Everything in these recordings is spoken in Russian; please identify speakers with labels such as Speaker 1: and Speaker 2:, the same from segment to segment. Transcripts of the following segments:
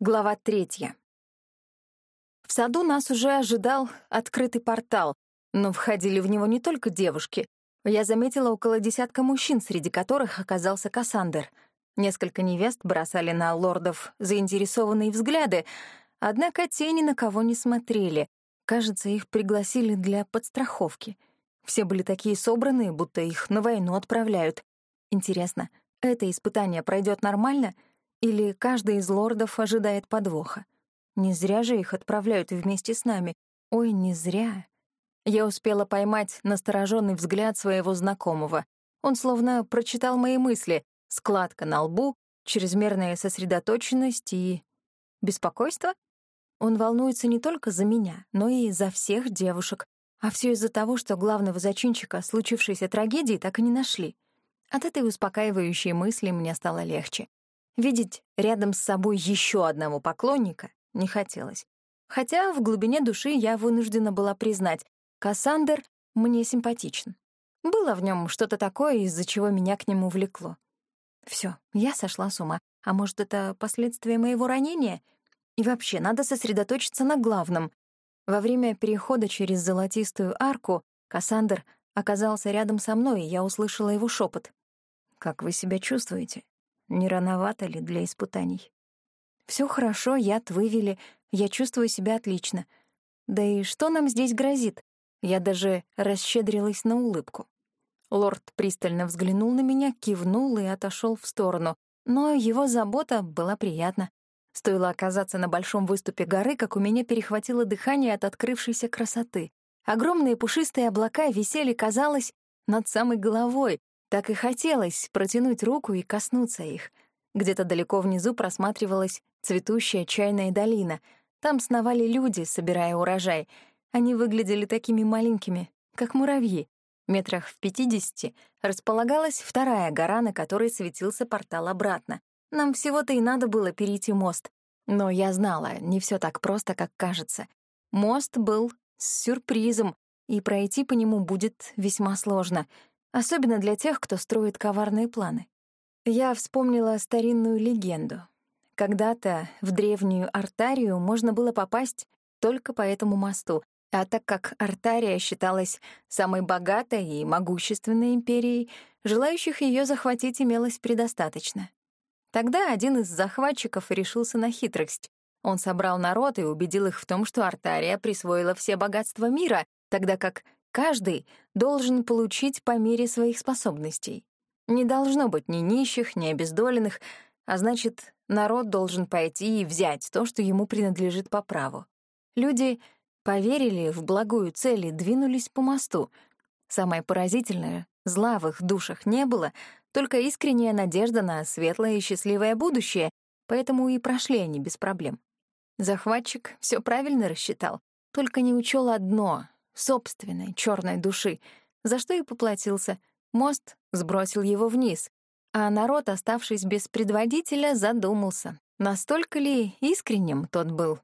Speaker 1: Глава третья. В саду нас уже ожидал открытый портал, но входили в него не только девушки. Я заметила около десятка мужчин, среди которых оказался Кассандр. Несколько невест бросали на лордов заинтересованные взгляды, однако те ни на кого не смотрели. Кажется, их пригласили для подстраховки. Все были такие собранные, будто их на войну отправляют. Интересно, это испытание пройдет нормально — или каждый из лордов ожидает подвоха? Не зря же их отправляют вместе с нами. Ой, не зря. Я успела поймать настороженный взгляд своего знакомого. Он словно прочитал мои мысли. Складка на лбу, чрезмерная сосредоточенность и... Беспокойство? Он волнуется не только за меня, но и за всех девушек. А все из-за того, что главного зачинщика случившейся трагедии так и не нашли. От этой успокаивающей мысли мне стало легче. Видеть рядом с собой еще одного поклонника не хотелось. Хотя в глубине души я вынуждена была признать, Кассандр мне симпатичен. Было в нем что-то такое, из-за чего меня к нему влекло. Все, я сошла с ума. А может, это последствия моего ранения? И вообще, надо сосредоточиться на главном. Во время перехода через золотистую арку Кассандр оказался рядом со мной, и я услышала его шепот. «Как вы себя чувствуете?» Не рановато ли для испытаний? Все хорошо, яд вывели, я чувствую себя отлично. Да и что нам здесь грозит? Я даже расщедрилась на улыбку. Лорд пристально взглянул на меня, кивнул и отошел в сторону, но его забота была приятна. Стоило оказаться на большом выступе горы, как у меня перехватило дыхание от открывшейся красоты. Огромные пушистые облака висели, казалось, над самой головой, так и хотелось протянуть руку и коснуться их. Где-то далеко внизу просматривалась цветущая чайная долина. Там сновали люди, собирая урожай. Они выглядели такими маленькими, как муравьи. Метрах в пятидесяти располагалась вторая гора, на которой светился портал обратно. Нам всего-то и надо было перейти мост. Но я знала, не все так просто, как кажется. Мост был с сюрпризом, и пройти по нему будет весьма сложно — особенно для тех, кто строит коварные планы. Я вспомнила старинную легенду. Когда-то в древнюю Артарию можно было попасть только по этому мосту, а так как Артария считалась самой богатой и могущественной империей, желающих ее захватить имелось предостаточно. Тогда один из захватчиков решился на хитрость. Он собрал народ и убедил их в том, что Артария присвоила все богатства мира, тогда как Каждый должен получить по мере своих способностей. Не должно быть ни нищих, ни обездоленных, а значит, народ должен пойти и взять то, что ему принадлежит по праву. Люди поверили в благую цель и двинулись по мосту. Самое поразительное — зла в их душах не было, только искренняя надежда на светлое и счастливое будущее, поэтому и прошли они без проблем. Захватчик все правильно рассчитал, только не учел одно собственной черной души, за что и поплатился. Мост сбросил его вниз, а народ, оставшись без предводителя, задумался, настолько ли искренним тот был.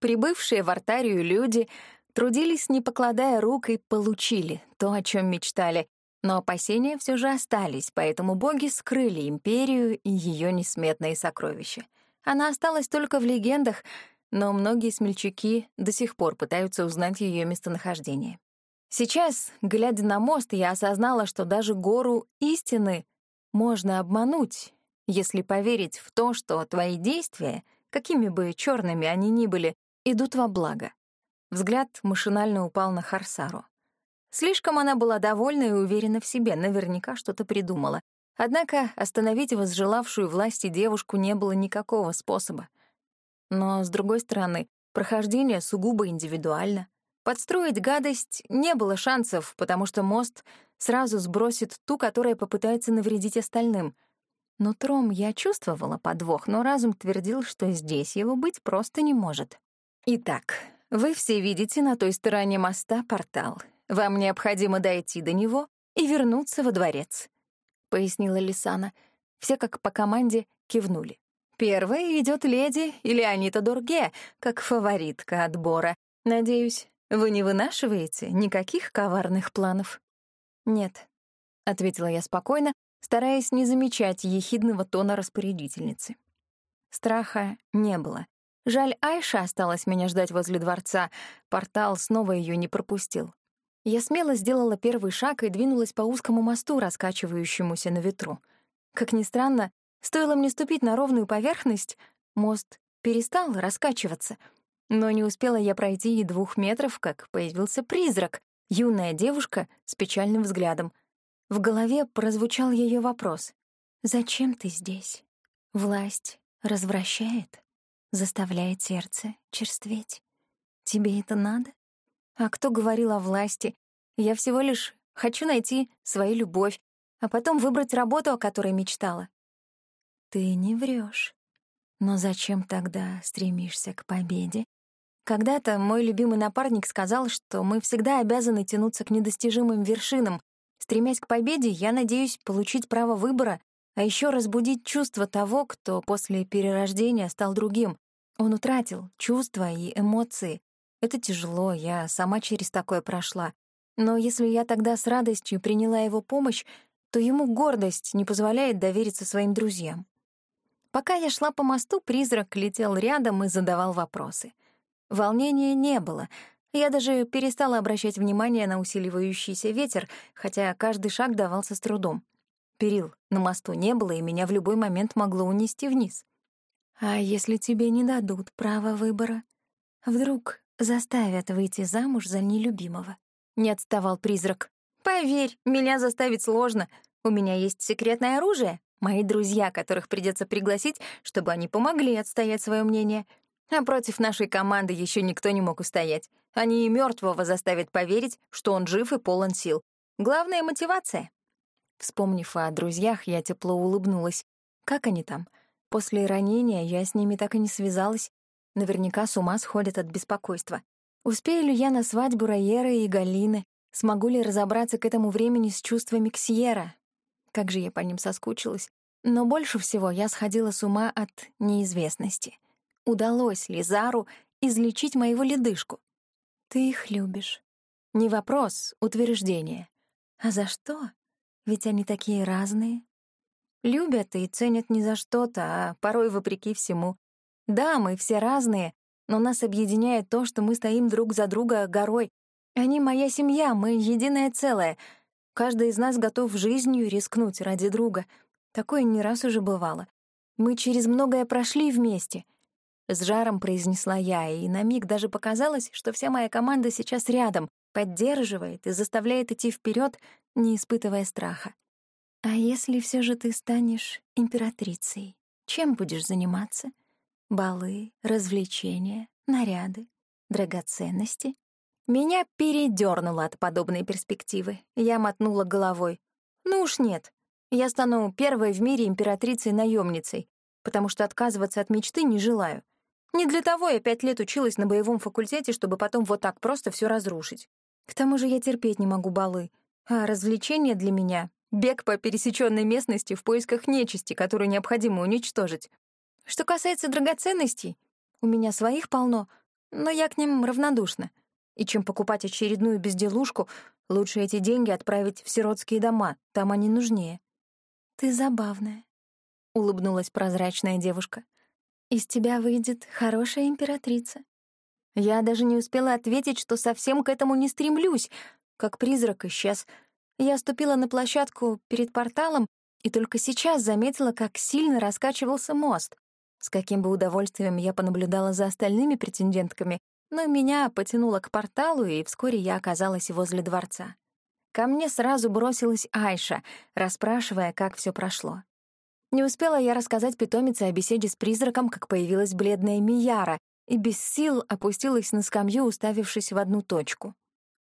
Speaker 1: Прибывшие в Артарию люди трудились, не покладая рук, и получили то, о чем мечтали, но опасения все же остались, поэтому боги скрыли империю и ее несметные сокровища. Она осталась только в легендах — но многие смельчаки до сих пор пытаются узнать ее местонахождение. Сейчас, глядя на мост, я осознала, что даже гору истины можно обмануть, если поверить в то, что твои действия, какими бы черными они ни были, идут во благо. Взгляд машинально упал на Харсару. Слишком она была довольна и уверена в себе, наверняка что-то придумала. Однако остановить возжелавшую власти девушку не было никакого способа. Но, с другой стороны, прохождение сугубо индивидуально. Подстроить гадость не было шансов, потому что мост сразу сбросит ту, которая попытается навредить остальным. Нутром я чувствовала подвох, но разум твердил, что здесь его быть просто не может. Итак, вы все видите на той стороне моста портал. Вам необходимо дойти до него и вернуться во дворец, — пояснила Лисана. Все как по команде кивнули. Первой идет леди Леонита Дурге, как фаворитка отбора. Надеюсь, вы не вынашиваете никаких коварных планов? Нет, — ответила я спокойно, стараясь не замечать ехидного тона распорядительницы. Страха не было. Жаль, Айша осталась меня ждать возле дворца. Портал снова ее не пропустил. Я смело сделала первый шаг и двинулась по узкому мосту, раскачивающемуся на ветру. Как ни странно, стоило мне ступить на ровную поверхность, мост перестал раскачиваться. Но не успела я пройти и двух метров, как появился призрак, юная девушка с печальным взглядом. В голове прозвучал ее вопрос. «Зачем ты здесь? Власть развращает, заставляет сердце черстветь. Тебе это надо?» А кто говорил о власти? Я всего лишь хочу найти свою любовь, а потом выбрать работу, о которой мечтала. Ты не врешь. Но зачем тогда стремишься к победе? Когда-то мой любимый напарник сказал, что мы всегда обязаны тянуться к недостижимым вершинам. Стремясь к победе, я надеюсь получить право выбора, а еще разбудить чувство того, кто после перерождения стал другим. Он утратил чувства и эмоции, это тяжело, я сама через такое прошла. Но если я тогда с радостью приняла его помощь, то ему гордость не позволяет довериться своим друзьям. Пока я шла по мосту, призрак летел рядом и задавал вопросы. Волнения не было. Я даже перестала обращать внимание на усиливающийся ветер, хотя каждый шаг давался с трудом. Перил на мосту не было, и меня в любой момент могло унести вниз. А если тебе не дадут права выбора? Вдруг заставят выйти замуж за нелюбимого. Не отставал призрак. Поверь, меня заставить сложно. У меня есть секретное оружие. Мои друзья, которых придется пригласить, чтобы они помогли отстоять свое мнение. А против нашей команды еще никто не мог устоять. Они и мертвого заставят поверить, что он жив и полон сил. Главная — мотивация. Вспомнив о друзьях, я тепло улыбнулась. Как они там? После ранения я с ними так и не связалась. Наверняка с ума сходят от беспокойства. Успею ли я на свадьбу Райеры и Галины? Смогу ли разобраться к этому времени с чувствами Ксьера? Как же я по ним соскучилась. Но больше всего я сходила с ума от неизвестности. Удалось ли Зару излечить моего ледышку? Ты их любишь. Не вопрос, утверждение. А за что? Ведь они такие разные. Любят и ценят не за что-то, а порой вопреки всему. Да, мы все разные, но нас объединяет то, что мы стоим друг за друга горой. Они моя семья, мы единое целое. Каждый из нас готов жизнью рискнуть ради друга. Такое не раз уже бывало. Мы через многое прошли вместе. С жаром произнесла я, и на миг даже показалось, что вся моя команда сейчас рядом, поддерживает и заставляет идти вперед, не испытывая страха. А если все же ты станешь императрицей, чем будешь заниматься? балы, развлечения, наряды, драгоценности. Меня передёрнуло от подобной перспективы. Я мотнула головой. Ну уж нет. Я стану первой в мире императрицей-наёмницей, потому что отказываться от мечты не желаю. Не для того я пять лет училась на боевом факультете, чтобы потом вот так просто всё разрушить. К тому же я терпеть не могу балы. А развлечения для меня — бег по пересечённой местности в поисках нечисти, которую необходимо уничтожить. Что касается драгоценностей, у меня своих полно, но я к ним равнодушна. И чем покупать очередную безделушку, лучше эти деньги отправить в сиротские дома, там они нужнее. «Ты забавная», — улыбнулась прозрачная девушка. «Из тебя выйдет хорошая императрица». Я даже не успела ответить, что совсем к этому не стремлюсь, как призрак исчез. Я ступила на площадку перед порталом и только сейчас заметила, как сильно раскачивался мост. С каким бы удовольствием я понаблюдала за остальными претендентками, но меня потянуло к порталу, и вскоре я оказалась возле дворца. Ко мне сразу бросилась Айша, расспрашивая, как все прошло. Не успела я рассказать питомице о беседе с призраком, как появилась бледная Мияра, и без сил опустилась на скамью, уставившись в одну точку.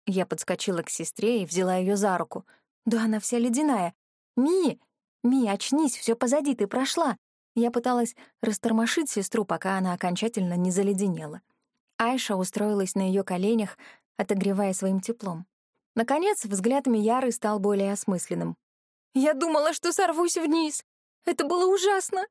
Speaker 1: Я подскочила к сестре и взяла ее за руку. Да она вся ледяная. «Ми! Ми, очнись, все позади, ты прошла!» Я пыталась растормошить сестру, пока она окончательно не заледенела. Айша устроилась на ее коленях, отогревая своим теплом. Наконец, взгляд Мияры стал более осмысленным. «Я думала, что сорвусь вниз! Это было ужасно!»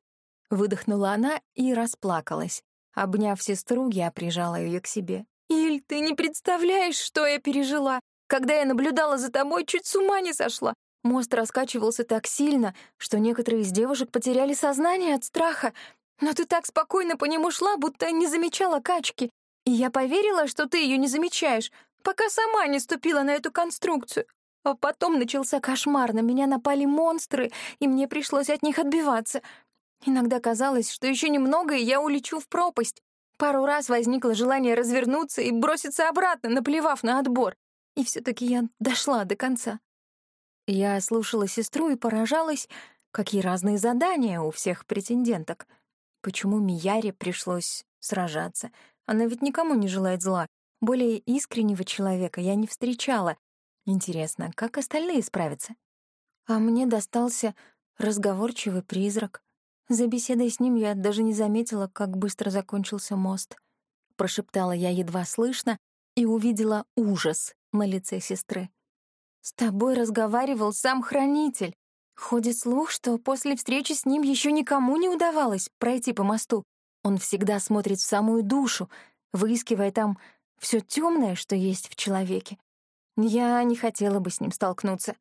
Speaker 1: Выдохнула она и расплакалась. Обняв сестру, я прижала ее к себе. «Иль, ты не представляешь, что я пережила! Когда я наблюдала за тобой, чуть с ума не сошла! Мост раскачивался так сильно, что некоторые из девушек потеряли сознание от страха. Но ты так спокойно по нему шла, будто не замечала качки. И я поверила, что ты ее не замечаешь, пока сама не ступила на эту конструкцию. А потом начался кошмар, на меня напали монстры, и мне пришлось от них отбиваться. Иногда казалось, что еще немного, и я улечу в пропасть. Пару раз возникло желание развернуться и броситься обратно, наплевав на отбор. И все таки я дошла до конца. Я слушала сестру и поражалась, какие разные задания у всех претенденток. Почему Мияре пришлось сражаться? Она ведь никому не желает зла. Более искреннего человека я не встречала. Интересно, как остальные справятся? А мне достался разговорчивый призрак. За беседой с ним я даже не заметила, как быстро закончился мост. Прошептала я едва слышно и увидела ужас на лице сестры. «С тобой разговаривал сам хранитель. Ходит слух, что после встречи с ним еще никому не удавалось пройти по мосту. Он всегда смотрит в самую душу, выискивая там все темное, что есть в человеке. Я не хотела бы с ним столкнуться.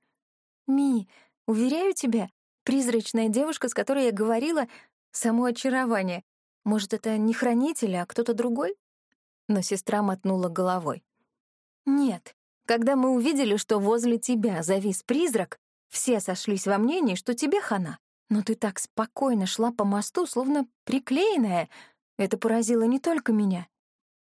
Speaker 1: Ми, уверяю тебя, призрачная девушка, с которой я говорила, — само очарование. Может, это не хранитель, а кто-то другой? Но сестра мотнула головой. Нет, когда мы увидели, что возле тебя завис призрак, все сошлись во мнении, что тебе хана. Но ты так спокойно шла по мосту, словно приклеенная. Это поразило не только меня.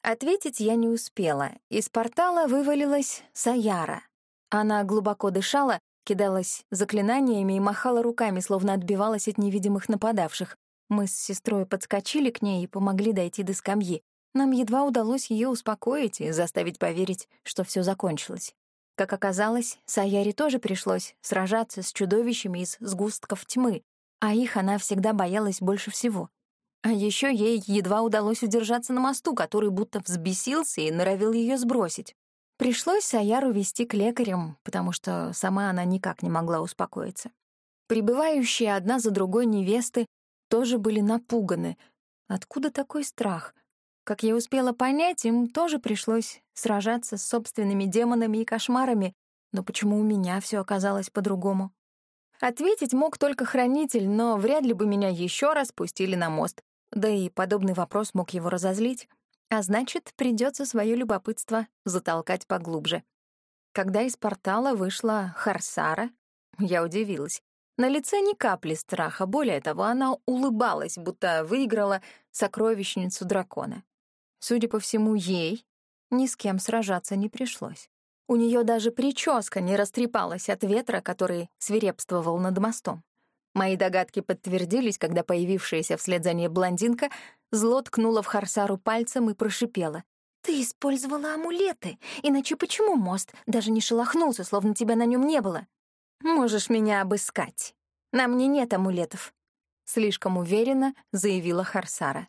Speaker 1: Ответить я не успела. Из портала вывалилась Саяра. Она глубоко дышала, кидалась заклинаниями и махала руками, словно отбивалась от невидимых нападавших. Мы с сестрой подскочили к ней и помогли дойти до скамьи. Нам едва удалось ее успокоить и заставить поверить, что все закончилось. Как оказалось, Саяре тоже пришлось сражаться с чудовищами из сгустков тьмы, а их она всегда боялась больше всего. А еще ей едва удалось удержаться на мосту, который будто взбесился и норовил ее сбросить. Пришлось Саяру вести к лекарям, потому что сама она никак не могла успокоиться. Прибывающие одна за другой невесты тоже были напуганы. Откуда такой страх? Как я успела понять, им тоже пришлось сражаться с собственными демонами и кошмарами, но почему у меня все оказалось по-другому? Ответить мог только хранитель, но вряд ли бы меня еще раз пустили на мост. Да и подобный вопрос мог его разозлить. А значит, придется свое любопытство затолкать поглубже. Когда из портала вышла Харсара, я удивилась. На лице ни капли страха, более того, она улыбалась, будто выиграла сокровищницу дракона. Судя по всему, ей ни с кем сражаться не пришлось. У нее даже прическа не растрепалась от ветра, который свирепствовал над мостом. Мои догадки подтвердились, когда появившаяся вслед за ней блондинка зло ткнула в Харсару пальцем и прошипела. «Ты использовала амулеты, иначе почему мост даже не шелохнулся, словно тебя на нем не было? Можешь меня обыскать. На мне нет амулетов», — слишком уверенно заявила Харсара.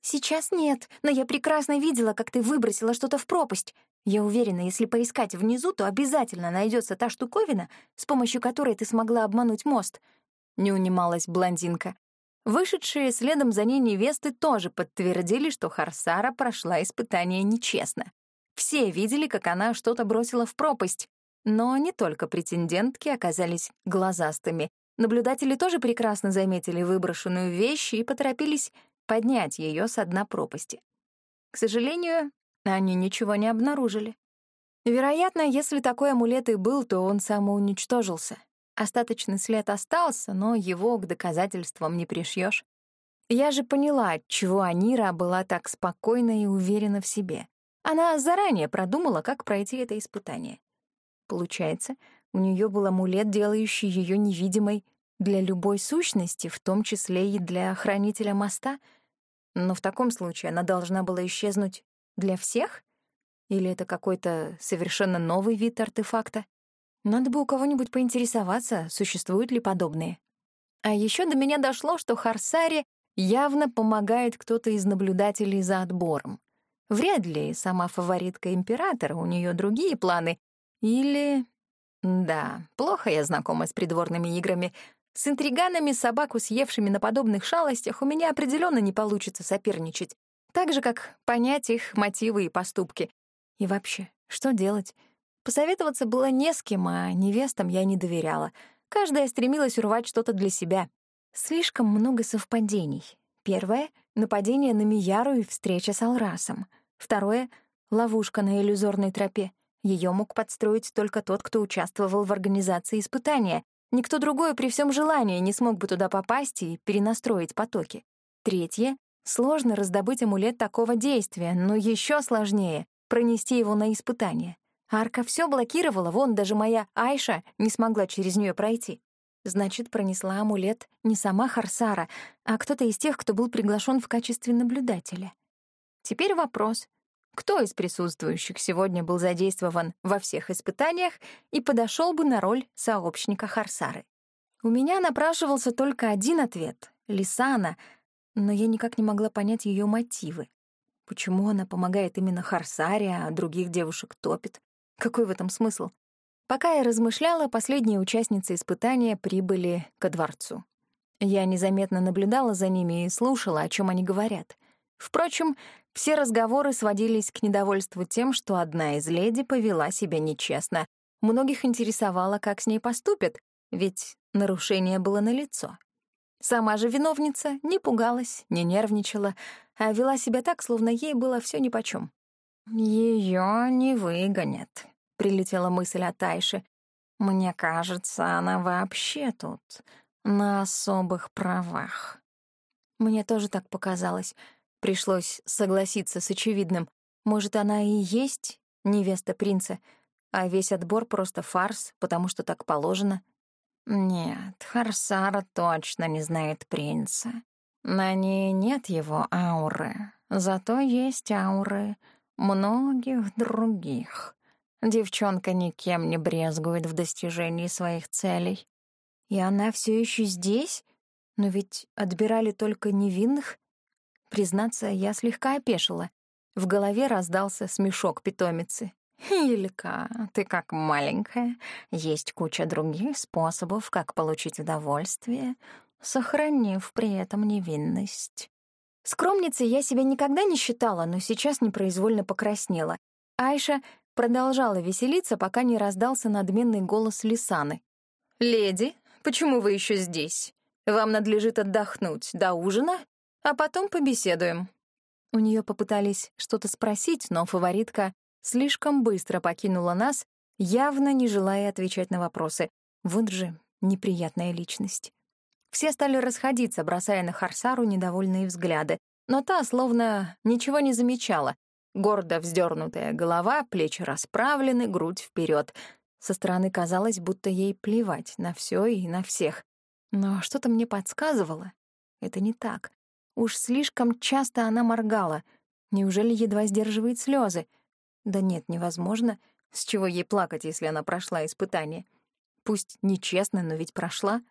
Speaker 1: «Сейчас нет, но я прекрасно видела, как ты выбросила что-то в пропасть. Я уверена, если поискать внизу, то обязательно найдется та штуковина, с помощью которой ты смогла обмануть мост», — не унималась блондинка. Вышедшие следом за ней невесты тоже подтвердили, что Харсара прошла испытание нечестно. Все видели, как она что-то бросила в пропасть, но не только претендентки оказались глазастыми. Наблюдатели тоже прекрасно заметили выброшенную вещь и поторопились поднять ее с дна пропасти. К сожалению, они ничего не обнаружили. Вероятно, если такой амулет и был, то он самоуничтожился. Остаточный след остался, но его к доказательствам не пришьешь. Я же поняла, чего Анира была так спокойна и уверена в себе. Она заранее продумала, как пройти это испытание. Получается, у нее был амулет, делающий ее невидимой для любой сущности, в том числе и для хранителя моста. Но в таком случае она должна была исчезнуть для всех? Или это какой-то совершенно новый вид артефакта? Надо бы у кого-нибудь поинтересоваться, существуют ли подобные. А еще до меня дошло, что Харсаре явно помогает кто-то из наблюдателей за отбором. Вряд ли сама фаворитка императора, у нее другие планы. Или... Да, плохо я знакома с придворными играми, с интриганами, собаку съевшими на подобных шалостях, у меня определенно не получится соперничать. Так же, как понять их мотивы и поступки. И вообще, что делать? Посоветоваться было не с кем, а невестам я не доверяла. Каждая стремилась урвать что-то для себя. Слишком много совпадений. Первое — нападение на Мияру и встреча с Алрасом. Второе — ловушка на иллюзорной тропе. Ее мог подстроить только тот, кто участвовал в организации испытания. Никто другой при всем желании не смог бы туда попасть и перенастроить потоки. Третье — сложно раздобыть амулет такого действия, но еще сложнее — пронести его на испытание. Арка все блокировала, вон даже моя Айша не смогла через нее пройти. Значит, пронесла амулет не сама Харсара, а кто-то из тех, кто был приглашен в качестве наблюдателя. Теперь вопрос, кто из присутствующих сегодня был задействован во всех испытаниях и подошел бы на роль сообщника Харсары. У меня напрашивался только один ответ — Лисана, но я никак не могла понять ее мотивы. Почему она помогает именно Харсаре, а других девушек топит? Какой в этом смысл? Пока я размышляла, последние участницы испытания прибыли ко дворцу. Я незаметно наблюдала за ними и слушала, о чем они говорят. Впрочем, все разговоры сводились к недовольству тем, что одна из леди повела себя нечестно. Многих интересовало, как с ней поступят, ведь нарушение было налицо. Сама же виновница не пугалась, не нервничала, а вела себя так, словно ей было все нипочем. Ее не выгонят», — прилетела мысль от Айши. «Мне кажется, она вообще тут на особых правах». Мне тоже так показалось. Пришлось согласиться с очевидным. Может, она и есть невеста принца, а весь отбор просто фарс, потому что так положено. Нет, Харсара точно не знает принца. На ней нет его ауры, зато есть ауры многих других. Девчонка никем не брезгует в достижении своих целей. И она все еще здесь? Но ведь отбирали только невинных. Признаться, я слегка опешила. В голове раздался смешок питомицы. «Илька, ты как маленькая. Есть куча других способов, как получить удовольствие, сохранив при этом невинность. Скромницей я себя никогда не считала, но сейчас непроизвольно покраснела. Айша продолжала веселиться, пока не раздался надменный голос Лисаны. «Леди, почему вы еще здесь? Вам надлежит отдохнуть до ужина, а потом побеседуем». У нее попытались что-то спросить, но фаворитка слишком быстро покинула нас, явно не желая отвечать на вопросы. Вот же неприятная личность. Все стали расходиться, бросая на Харсару недовольные взгляды, но та словно ничего не замечала. Гордо вздернутая голова, плечи расправлены, грудь вперед. Со стороны казалось, будто ей плевать на все и на всех. Но что-то мне подсказывало. Это не так. Уж слишком часто она моргала. Неужели едва сдерживает слезы? Да нет, невозможно. С чего ей плакать, если она прошла испытание? Пусть нечестно, но ведь прошла.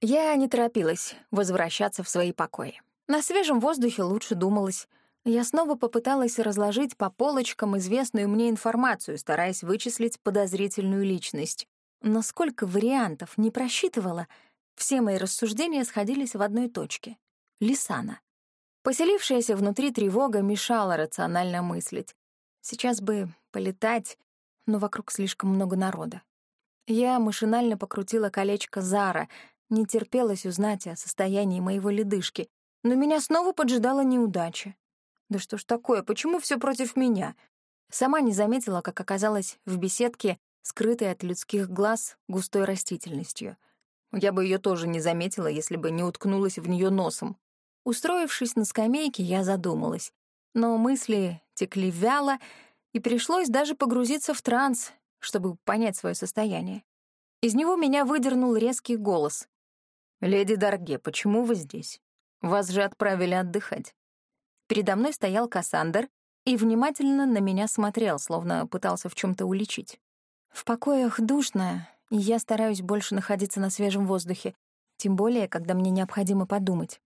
Speaker 1: Я не торопилась возвращаться в свои покои. На свежем воздухе лучше думалось. Я снова попыталась разложить по полочкам известную мне информацию, стараясь вычислить подозрительную личность. Но сколько вариантов не просчитывала, все мои рассуждения сходились в одной точке — Лисана. Поселившаяся внутри тревога мешала рационально мыслить. Сейчас бы полетать, но вокруг слишком много народа. Я машинально покрутила колечко Зара, не терпелось узнать о состоянии моего ледышки, но меня снова поджидала неудача. Да что ж такое, почему все против меня? Сама не заметила, как оказалась в беседке, скрытой от людских глаз густой растительностью. Я бы ее тоже не заметила, если бы не уткнулась в нее носом. Устроившись на скамейке, я задумалась. Но мысли текли вяло, и пришлось даже погрузиться в транс, чтобы понять свое состояние. Из него меня выдернул резкий голос. «Леди Дарге, почему вы здесь? Вас же отправили отдыхать». Передо мной стоял Кассандр и внимательно на меня смотрел, словно пытался в чем то уличить. В покоях душно, и я стараюсь больше находиться на свежем воздухе, тем более, когда мне необходимо подумать.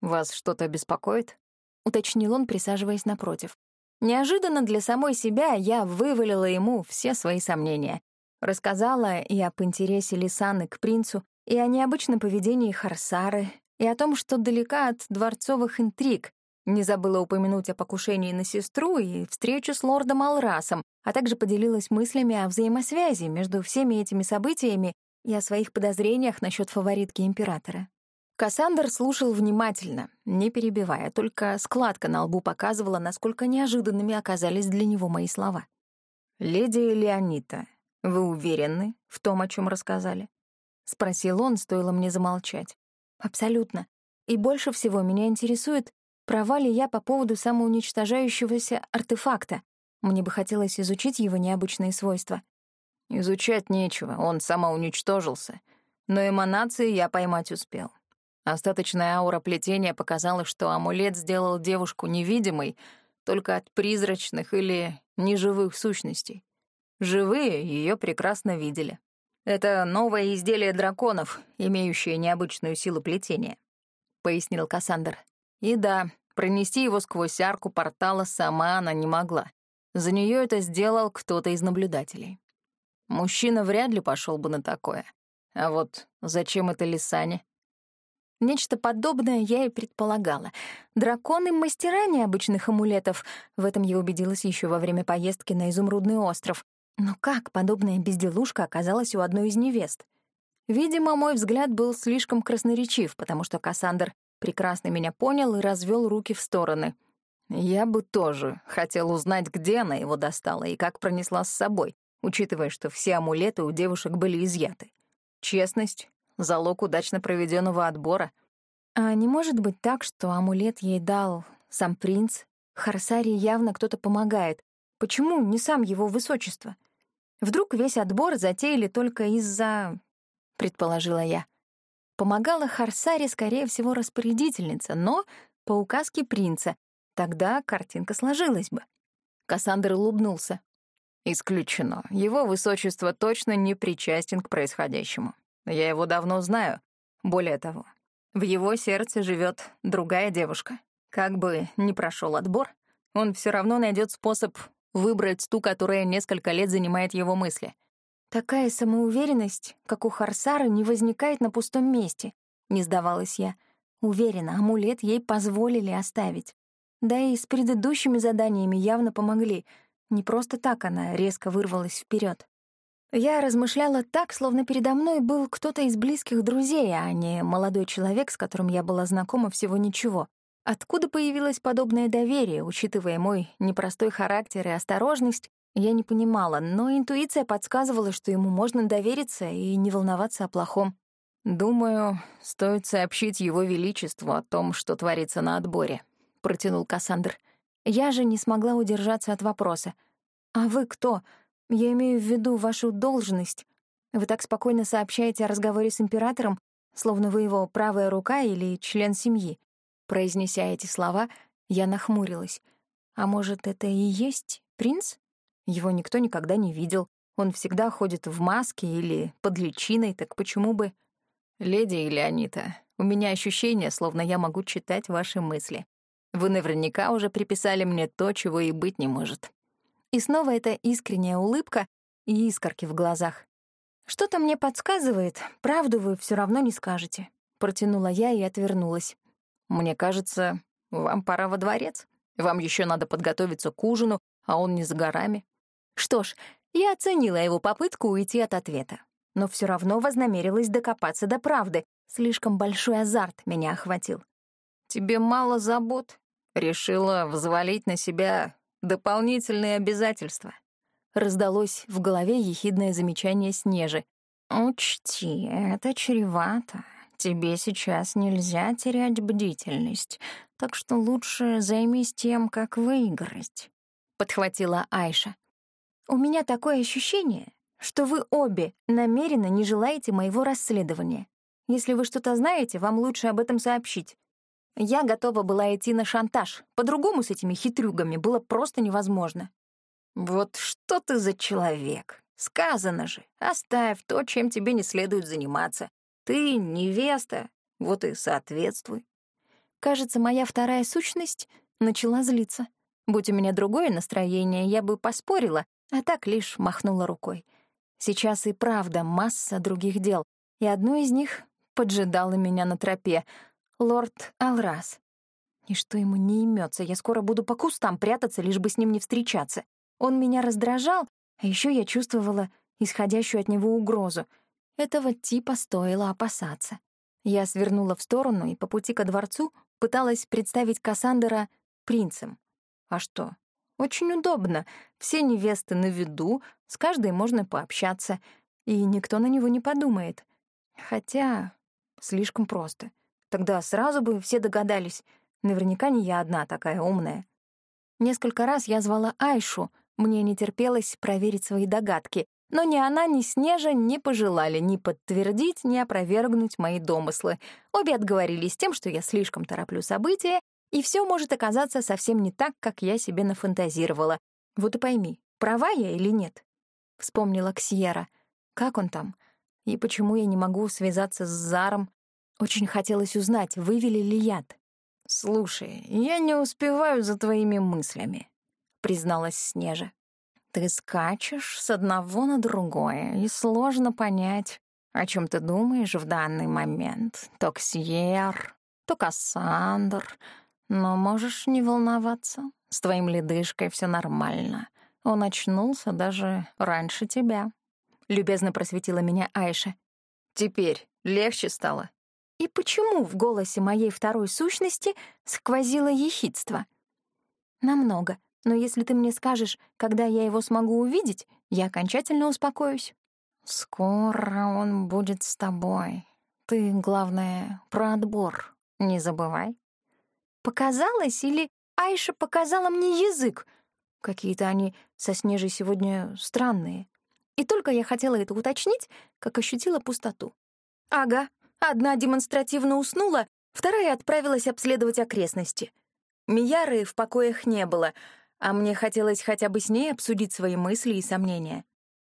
Speaker 1: «Вас что-то беспокоит?» — уточнил он, присаживаясь напротив. Неожиданно для самой себя я вывалила ему все свои сомнения. Рассказала и об интересе Лисаны к принцу, и о необычном поведении Харсары, и о том, что далека от дворцовых интриг. Не забыла упомянуть о покушении на сестру и встречу с лордом Алрасом, а также поделилась мыслями о взаимосвязи между всеми этими событиями и о своих подозрениях насчет фаворитки императора. Кассандр слушал внимательно, не перебивая, только складка на лбу показывала, насколько неожиданными оказались для него мои слова. «Леди Леонита, вы уверены в том, о чем рассказали?» — спросил он, стоило мне замолчать. «Абсолютно. И больше всего меня интересует, права ли я по поводу самоуничтожающегося артефакта. Мне бы хотелось изучить его необычные свойства».
Speaker 2: «Изучать нечего, он самоуничтожился. Но эманации я поймать успел. Остаточная аура плетения показала, что амулет сделал девушку невидимой только от призрачных или неживых сущностей. Живые ее прекрасно видели. Это новое изделие драконов, имеющее необычную силу плетения, — пояснил Кассандр. И да, пронести его сквозь арку портала сама она не могла. За нее это сделал кто-то из наблюдателей. Мужчина вряд ли пошел бы на такое. А вот зачем это Лисане?
Speaker 1: Нечто подобное я и предполагала. Драконы — мастера необычных амулетов. В этом я убедилась еще во время поездки на Изумрудный остров. Но как подобная безделушка оказалась у одной из невест? Видимо, мой взгляд был слишком красноречив, потому что Кассандр прекрасно меня понял и развел руки в стороны.
Speaker 2: Я бы тоже хотел узнать, где она его достала и как пронесла с собой, учитывая, что все амулеты у девушек были изъяты. Честность залог удачно проведенного отбора.
Speaker 1: А не может быть так, что амулет ей дал сам принц? Харсари явно кто-то помогает. Почему не сам его высочество? Вдруг весь отбор затеяли только из-за... предположила я. Помогала Харсари, скорее всего, распорядительница, но по указке принца. Тогда картинка сложилась бы.
Speaker 2: Кассандр улыбнулся. «Исключено. Его высочество точно не причастен к происходящему. Я его давно знаю. Более того, в его сердце живет другая девушка. Как бы ни прошел отбор, он все равно найдет способ выбрать ту, которая несколько лет занимает его мысли.
Speaker 1: Такая самоуверенность, как у Харсара, не возникает на пустом месте, не сдавалась я. Уверена, амулет ей позволили оставить. Да и с предыдущими заданиями явно помогли. Не просто так она резко вырвалась вперед. Я размышляла так, словно передо мной был кто-то из близких друзей, а не молодой человек, с которым я была знакома всего ничего. Откуда появилось подобное доверие, учитывая мой непростой характер и осторожность, я не понимала, но интуиция подсказывала, что ему можно довериться и не волноваться о плохом.
Speaker 2: «Думаю, стоит сообщить его величеству о том, что творится на отборе», — протянул Кассандр.
Speaker 1: Я же не смогла удержаться от вопроса. «А вы кто? Я имею в виду вашу должность. Вы так спокойно сообщаете о разговоре с императором, словно вы его правая рука или член семьи. Произнеся эти слова, я нахмурилась. А может, это и есть принц? Его никто никогда не видел. Он всегда ходит в маске или под личиной, так почему бы...
Speaker 2: Леди Леонита, у меня ощущение, словно я могу читать ваши мысли. Вы наверняка уже приписали мне то, чего и быть не может.
Speaker 1: И снова эта искренняя улыбка и искорки в глазах. «Что-то мне подсказывает, правду вы все равно не скажете», — протянула я и отвернулась.
Speaker 2: «Мне кажется, вам пора во дворец. Вам еще надо подготовиться к ужину, а он не за горами».
Speaker 1: Что ж, я оценила его попытку уйти от ответа, но все равно вознамерилась докопаться до правды. Слишком большой азарт меня охватил.
Speaker 2: «Тебе мало забот?» Решила взвалить на себя дополнительные обязательства.
Speaker 1: Раздалось в голове ехидное замечание Снежи.
Speaker 3: «Учти, это чревато. Тебе сейчас нельзя терять бдительность, так что лучше займись тем, как выиграть», —
Speaker 1: подхватила Айша. «У меня такое ощущение, что вы обе намеренно не желаете моего расследования. Если вы что-то знаете, вам лучше об этом сообщить. Я готова была идти на шантаж. По-другому с этими хитрюгами было просто невозможно.
Speaker 2: «Вот что ты за человек? Сказано же, оставь то, чем тебе не следует заниматься. Ты невеста, вот и соответствуй».
Speaker 1: Кажется, моя вторая сущность начала злиться. Будь у меня другое настроение, я бы поспорила, а так лишь махнула рукой. Сейчас и правда масса других дел, и одно из них поджидало меня на тропе — лорд Алрас. И что ему не имется, я скоро буду по кустам прятаться, лишь бы с ним не встречаться. Он меня раздражал, а еще я чувствовала исходящую от него угрозу. Этого типа стоило опасаться. Я свернула в сторону и по пути ко дворцу пыталась представить Кассандра принцем. А что? Очень удобно. Все невесты на виду, с каждой можно пообщаться, и никто на него не подумает. Хотя слишком просто. Тогда сразу бы все догадались. Наверняка не я одна такая умная. Несколько раз я звала Айшу, мне не терпелось проверить свои догадки, но ни она, ни Снежа не пожелали ни подтвердить, ни опровергнуть мои домыслы. Обе отговорились тем, что я слишком тороплю события, и все может оказаться совсем не так, как я себе нафантазировала. Вот и пойми, права я или нет? Вспомнила Ксьера. Как он там? И почему я не могу связаться с Заром? Очень хотелось узнать, вывели ли яд.
Speaker 2: «Слушай, я не успеваю за твоими мыслями», — призналась Снежа.
Speaker 3: Ты скачешь с одного на другое, и сложно понять, о чем ты думаешь в данный момент. То Ксьер, то Кассандр. Но можешь не волноваться, с твоим ледышкой все нормально. Он очнулся даже раньше тебя.
Speaker 1: Любезно просветила меня Айша.
Speaker 2: Теперь легче стало.
Speaker 1: И почему в голосе моей второй сущности сквозило ехидство? Намного но если ты мне скажешь, когда я его смогу увидеть, я окончательно успокоюсь».
Speaker 3: «Скоро он будет с тобой. Ты, главное, про отбор не забывай».
Speaker 1: «Показалось или Айша показала мне язык? Какие-то они со Снежей сегодня странные. И только я хотела это уточнить, как ощутила пустоту. Ага, одна демонстративно уснула, вторая отправилась обследовать окрестности. Мияры в покоях не было — а мне хотелось хотя бы с ней обсудить свои мысли и сомнения.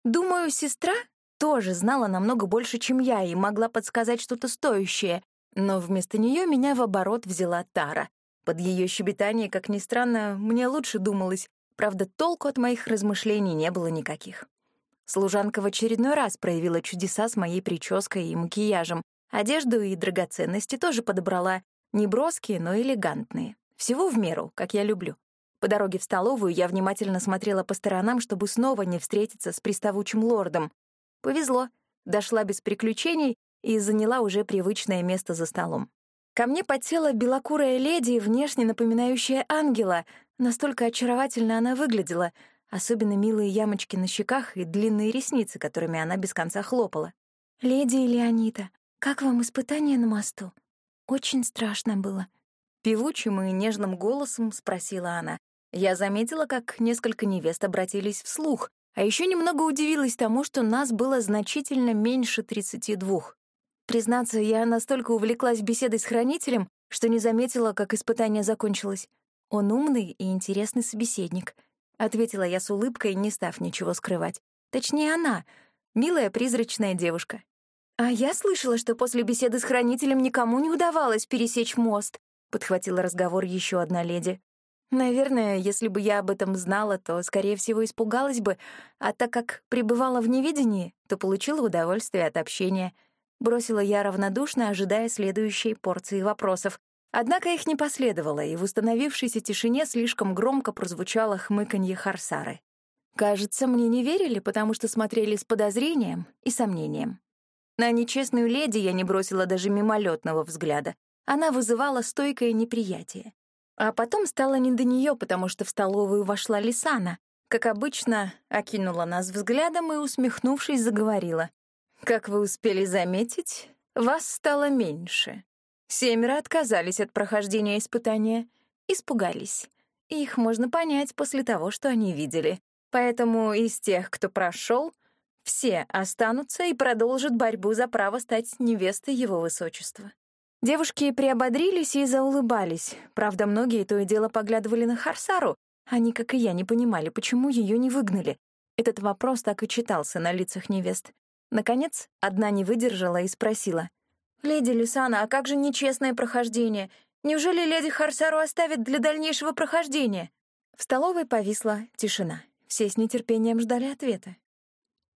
Speaker 1: Думаю, сестра тоже знала намного больше, чем я, и могла подсказать что-то стоящее, но вместо нее меня в оборот взяла Тара. Под ее щебетание, как ни странно, мне лучше думалось, правда, толку от моих размышлений не было никаких. Служанка в очередной раз проявила чудеса с моей прической и макияжем. Одежду и драгоценности тоже подобрала. Не броские, но элегантные. Всего в меру, как я люблю. По дороге в столовую я внимательно смотрела по сторонам, чтобы снова не встретиться с приставучим лордом. Повезло, дошла без приключений и заняла уже привычное место за столом. Ко мне подсела белокурая леди, внешне напоминающая ангела. Настолько очаровательно она выглядела, особенно милые ямочки на щеках и длинные ресницы, которыми она без конца хлопала. «Леди Леонида, как вам испытание на мосту? Очень страшно было». Певучим и нежным голосом спросила она. Я заметила, как несколько невест обратились вслух, а еще немного удивилась тому, что нас было значительно меньше 32. Признаться, я настолько увлеклась беседой с хранителем, что не заметила, как испытание закончилось. Он умный и интересный собеседник. Ответила я с улыбкой, не став ничего скрывать. Точнее, она — милая призрачная девушка. «А я слышала, что после беседы с хранителем никому не удавалось пересечь мост», — подхватила разговор еще одна леди. Наверное, если бы я об этом знала, то, скорее всего, испугалась бы, а так как пребывала в невидении, то получила удовольствие от общения. Бросила я равнодушно, ожидая следующей порции вопросов. Однако их не последовало, и в установившейся тишине слишком громко прозвучало хмыканье Харсары. Кажется, мне не верили, потому что смотрели с подозрением и сомнением. На нечестную леди я не бросила даже мимолетного взгляда. Она вызывала стойкое неприятие. А потом стало не до нее, потому что в столовую вошла Лисана. Как обычно, окинула нас взглядом и, усмехнувшись, заговорила. «Как вы успели заметить, вас стало меньше. Семеро отказались от прохождения испытания, испугались. Их можно понять после того, что они видели. Поэтому из тех, кто прошел, все останутся и продолжат борьбу за право стать невестой его высочества. Девушки приободрились и заулыбались. Правда, многие то и дело поглядывали на Харсару. Они, как и я, не понимали, почему ее не выгнали. Этот вопрос так и читался на лицах невест. Наконец, одна не выдержала и спросила. «Леди Лисана, а как же нечестное прохождение? Неужели леди Харсару оставят для дальнейшего прохождения?» В столовой повисла тишина. Все с нетерпением ждали ответа.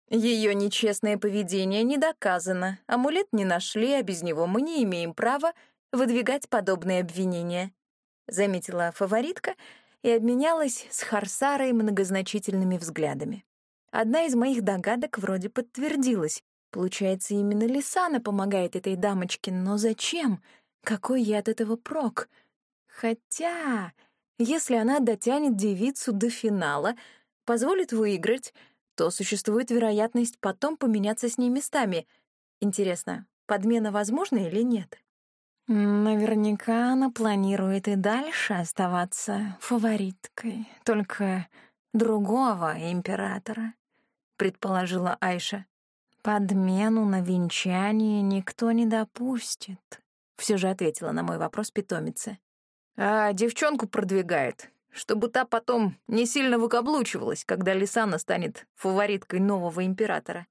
Speaker 1: Ее нечестное поведение не доказано, амулет не нашли, а без него мы не имеем права выдвигать подобные обвинения», — заметила фаворитка и обменялась с Харсарой многозначительными взглядами. Одна из моих догадок вроде подтвердилась. Получается, именно Лисана помогает этой дамочке, но зачем? Какой ей от этого прок? Хотя, если она дотянет девицу до финала, позволит выиграть, то существует вероятность потом поменяться с ней местами. Интересно, подмена возможна или нет?
Speaker 3: Наверняка она планирует и дальше оставаться фавориткой, только другого императора, предположила Айша. Подмену на венчание никто не допустит, все же ответила на мой вопрос питомица.
Speaker 2: А девчонку продвигает, чтобы та потом не сильно выкаблучивалась, когда Лисана станет фавориткой нового императора,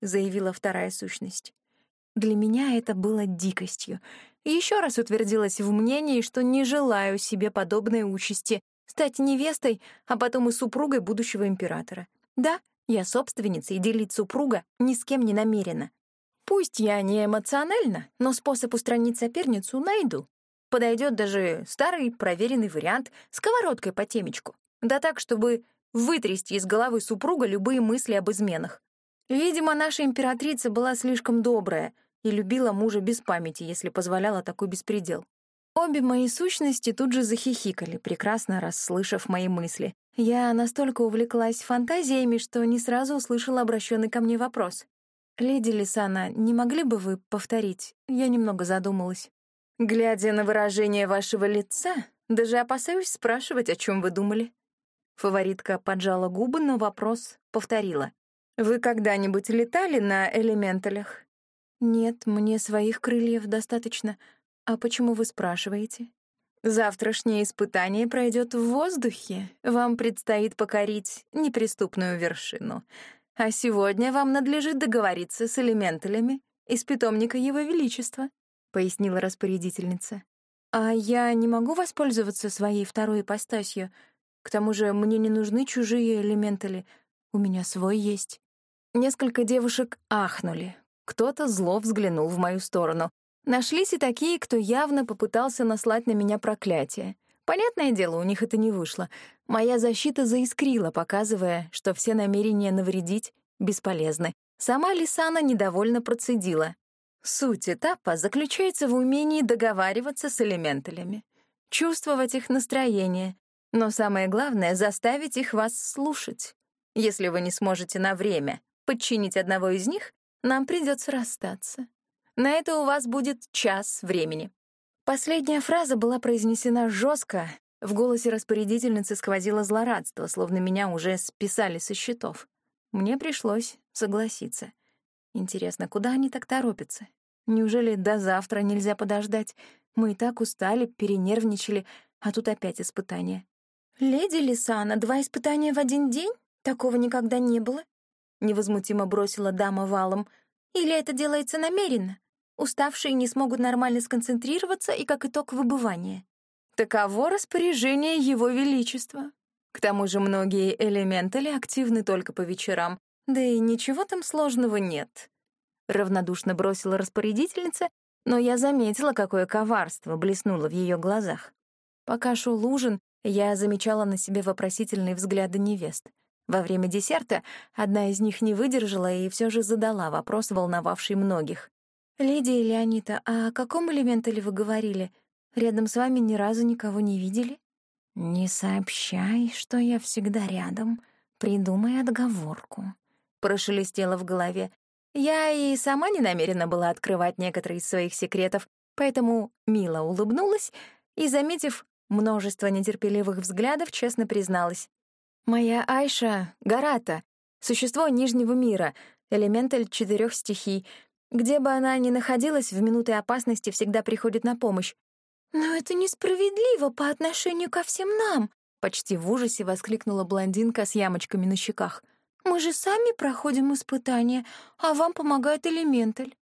Speaker 2: заявила вторая сущность.
Speaker 1: Для меня это было дикостью еще раз утвердилась в мнении, что не желаю себе подобной участи — стать невестой, а потом и супругой будущего императора. Да, я собственница и делить супруга ни с кем не намерена. Пусть я не эмоциональна, но способ устранить соперницу найду. Подойдет даже старый проверенный вариант — сковородкой по темечку. Да так, чтобы вытрясти из головы супруга любые мысли об изменах. Видимо, наша императрица была слишком добрая — и любила мужа без памяти, если позволяла такой беспредел. Обе мои сущности тут же захихикали, прекрасно расслышав мои мысли. Я настолько увлеклась фантазиями, что не сразу услышала обращенный ко мне вопрос. «Леди Лисана, не могли бы вы повторить?» Я немного задумалась. «Глядя на выражение вашего лица, даже опасаюсь спрашивать, о чем вы думали». Фаворитка поджала губы, но вопрос повторила. «Вы когда-нибудь летали на элементалях?» «Нет, мне своих крыльев достаточно. А почему вы спрашиваете?» «Завтрашнее испытание пройдет в воздухе. Вам предстоит покорить неприступную вершину. А сегодня вам надлежит договориться с элементалями из питомника Его Величества», — пояснила распорядительница. «А я не могу воспользоваться своей второй ипостасью? К тому же мне не нужны чужие элементали. У меня свой есть». Несколько девушек ахнули, кто-то зло взглянул в мою сторону. Нашлись и такие, кто явно попытался наслать на меня проклятие. Понятное дело, у них это не вышло. Моя защита заискрила, показывая, что все намерения навредить бесполезны. Сама Лисана недовольно процедила. Суть этапа заключается в умении договариваться с элементалями, чувствовать их настроение, но самое главное — заставить их вас слушать. Если вы не сможете на время подчинить одного из них, нам придется расстаться. На это у вас будет час времени». Последняя фраза была произнесена жестко. В голосе распорядительницы сквозило злорадство, словно меня уже списали со счетов. Мне пришлось согласиться. Интересно, куда они так торопятся? Неужели до завтра нельзя подождать? Мы и так устали, перенервничали, а тут опять испытания. «Леди Лисана, два испытания в один день? Такого никогда не было невозмутимо бросила дама валом. Или это делается намеренно? Уставшие не смогут нормально сконцентрироваться и как итог выбывания. Таково распоряжение Его Величества. К тому же многие элементали активны только по вечерам, да и ничего там сложного нет. Равнодушно бросила распорядительница, но я заметила, какое коварство блеснуло в ее глазах. Пока шел ужин, я замечала на себе вопросительные взгляды невест — во время десерта одна из них не выдержала и все же задала вопрос, волновавший многих. «Лидия и Леонита, а о каком элементале вы говорили? Рядом с вами ни разу никого не видели?»
Speaker 3: «Не сообщай, что я всегда рядом. Придумай отговорку», —
Speaker 1: прошелестело в голове. Я и сама не намерена была открывать некоторые из своих секретов, поэтому мило улыбнулась и, заметив множество нетерпеливых взглядов, честно призналась. Моя Айша — Гарата, существо Нижнего мира, элементаль четырех стихий. Где бы она ни находилась, в минуты опасности всегда приходит на помощь. «Но это несправедливо по отношению ко всем нам!» Почти в ужасе воскликнула блондинка с ямочками на щеках. «Мы же сами проходим испытания, а вам помогает элементаль».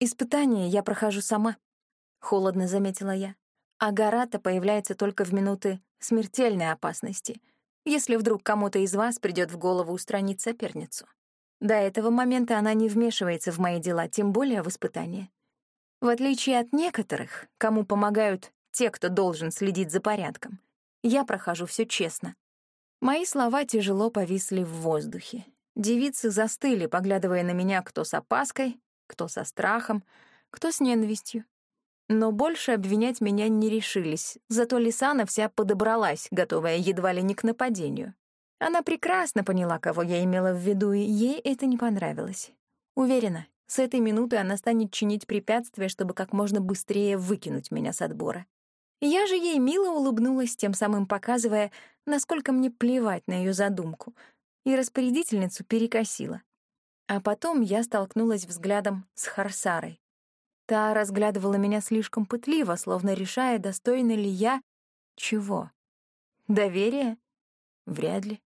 Speaker 1: «Испытания я прохожу сама», — холодно заметила я. А Гарата появляется только в минуты смертельной опасности — если вдруг кому-то из вас придет в голову устранить соперницу. До этого момента она не вмешивается в мои дела, тем более в испытания. В отличие от некоторых, кому помогают те, кто должен следить за порядком, я прохожу все честно. Мои слова тяжело повисли в воздухе. Девицы застыли, поглядывая на меня кто с опаской, кто со страхом, кто с ненавистью. Но больше обвинять меня не решились, зато Лисана вся подобралась, готовая едва ли не к нападению. Она прекрасно поняла, кого я имела в виду, и ей это не понравилось. Уверена, с этой минуты она станет чинить препятствия, чтобы как можно быстрее выкинуть меня с отбора. Я же ей мило улыбнулась, тем самым показывая, насколько мне плевать на ее задумку, и распорядительницу перекосила. А потом я столкнулась взглядом с Харсарой. Та разглядывала меня слишком пытливо, словно решая, достойна ли я чего. Доверия? Вряд ли.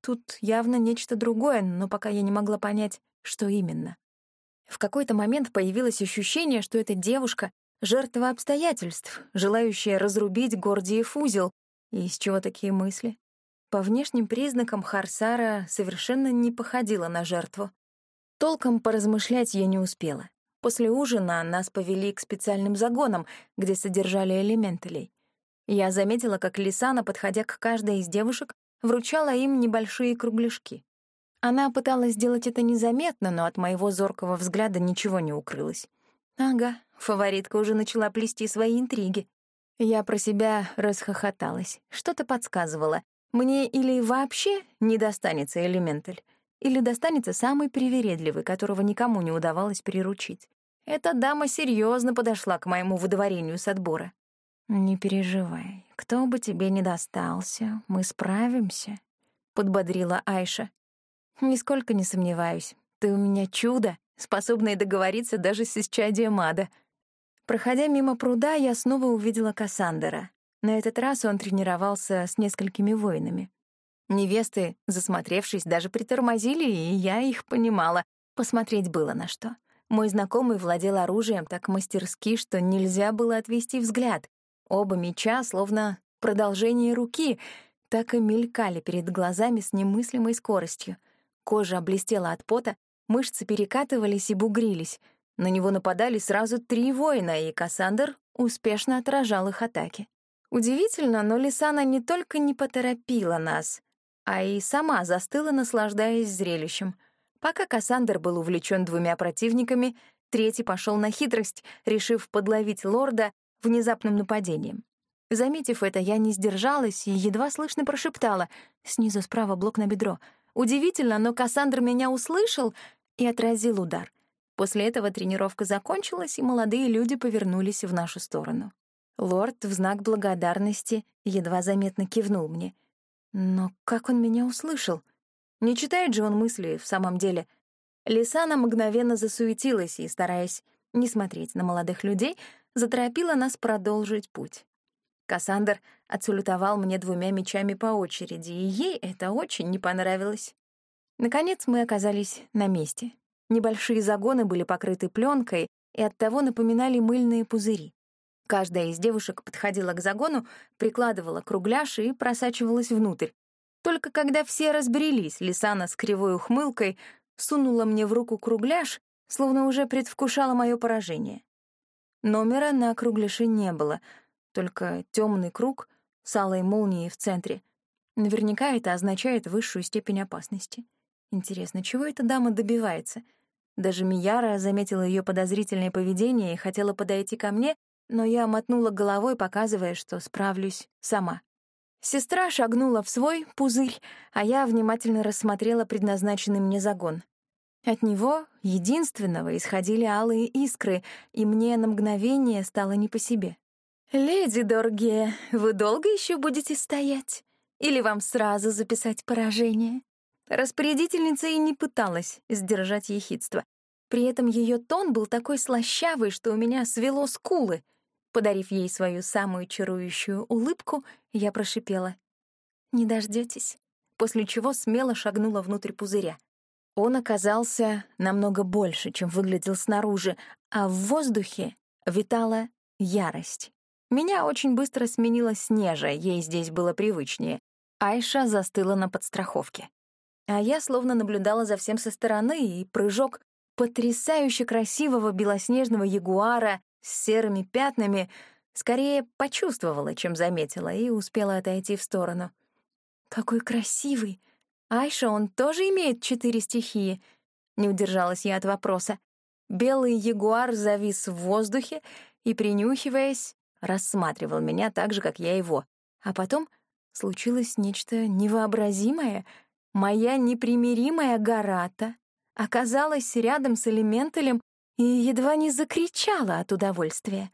Speaker 1: Тут явно нечто другое, но пока я не могла понять, что именно. В какой-то момент появилось ощущение, что эта девушка — жертва обстоятельств, желающая разрубить Гордиев узел. И из чего такие мысли? По внешним признакам Харсара совершенно не походила на жертву. Толком поразмышлять я не успела. После ужина нас повели к специальным загонам, где содержали элементалей. Я заметила, как Лисана, подходя к каждой из девушек, вручала им небольшие кругляшки. Она пыталась сделать это незаметно, но от моего зоркого взгляда ничего не укрылось. Ага, фаворитка уже начала плести свои интриги. Я про себя расхохоталась. Что-то подсказывало. Мне или вообще не достанется элементаль, или достанется самый привередливый, которого никому не удавалось приручить. Эта дама серьезно подошла к моему выдворению с отбора. «Не переживай, кто бы тебе не достался, мы справимся», — подбодрила Айша. «Нисколько не сомневаюсь. Ты у меня чудо, способное договориться даже с исчадием ада». Проходя мимо пруда, я снова увидела Кассандера. На этот раз он тренировался с несколькими воинами. Невесты, засмотревшись, даже притормозили, и я их понимала. Посмотреть было на что. Мой знакомый владел оружием так мастерски, что нельзя было отвести взгляд. Оба меча, словно продолжение руки, так и мелькали перед глазами с немыслимой скоростью. Кожа блестела от пота, мышцы перекатывались и бугрились. На него нападали сразу три воина, и Кассандр успешно отражал их атаки. Удивительно, но Лисана не только не поторопила нас, а и сама застыла, наслаждаясь зрелищем. Пока Кассандр был увлечен двумя противниками, третий пошел на хитрость, решив подловить лорда внезапным нападением. Заметив это, я не сдержалась и едва слышно прошептала снизу справа блок на бедро. Удивительно, но Кассандр меня услышал и отразил удар. После этого тренировка закончилась, и молодые люди повернулись в нашу сторону. Лорд в знак благодарности едва заметно кивнул мне. Но как он меня услышал? Не читает же он мысли в самом деле. Лисана мгновенно засуетилась и, стараясь не смотреть на молодых людей, заторопила нас продолжить путь. Кассандр отсулютовал мне двумя мечами по очереди, и ей это очень не понравилось. Наконец мы оказались на месте. Небольшие загоны были покрыты пленкой и оттого напоминали мыльные пузыри. Каждая из девушек подходила к загону, прикладывала кругляш и просачивалась внутрь. Только когда все разбрелись, Лисана с кривой ухмылкой сунула мне в руку кругляш, словно уже предвкушала мое поражение. Номера на кругляше не было, только темный круг с алой молнией в центре. Наверняка это означает высшую степень опасности. Интересно, чего эта дама добивается? Даже Мияра заметила ее подозрительное поведение и хотела подойти ко мне, но я мотнула головой, показывая, что справлюсь сама. Сестра шагнула в свой пузырь, а я внимательно рассмотрела предназначенный мне загон. От него, единственного, исходили алые искры, и мне на мгновение стало не по себе. «Леди Дорге, вы долго еще будете стоять? Или вам сразу записать поражение?» Распорядительница и не пыталась сдержать ехидство. При этом ее тон был такой слащавый, что у меня свело скулы — Подарив ей свою самую чарующую улыбку, я прошипела. «Не дождётесь?» После чего смело шагнула внутрь пузыря. Он оказался намного больше, чем выглядел снаружи, а в воздухе витала ярость. Меня очень быстро сменила Снежа, ей здесь было привычнее. Айша застыла на подстраховке. А я словно наблюдала за всем со стороны, и прыжок потрясающе красивого белоснежного ягуара с серыми пятнами скорее почувствовала, чем заметила, и успела отойти в сторону. «Какой красивый!» Айша, он тоже имеет четыре стихии? Не удержалась я от вопроса. Белый ягуар завис в воздухе и, принюхиваясь, рассматривал меня так же, как я его. А потом случилось нечто невообразимое. Моя непримиримая Гарата оказалась рядом с элементалем и едва не закричала от удовольствия.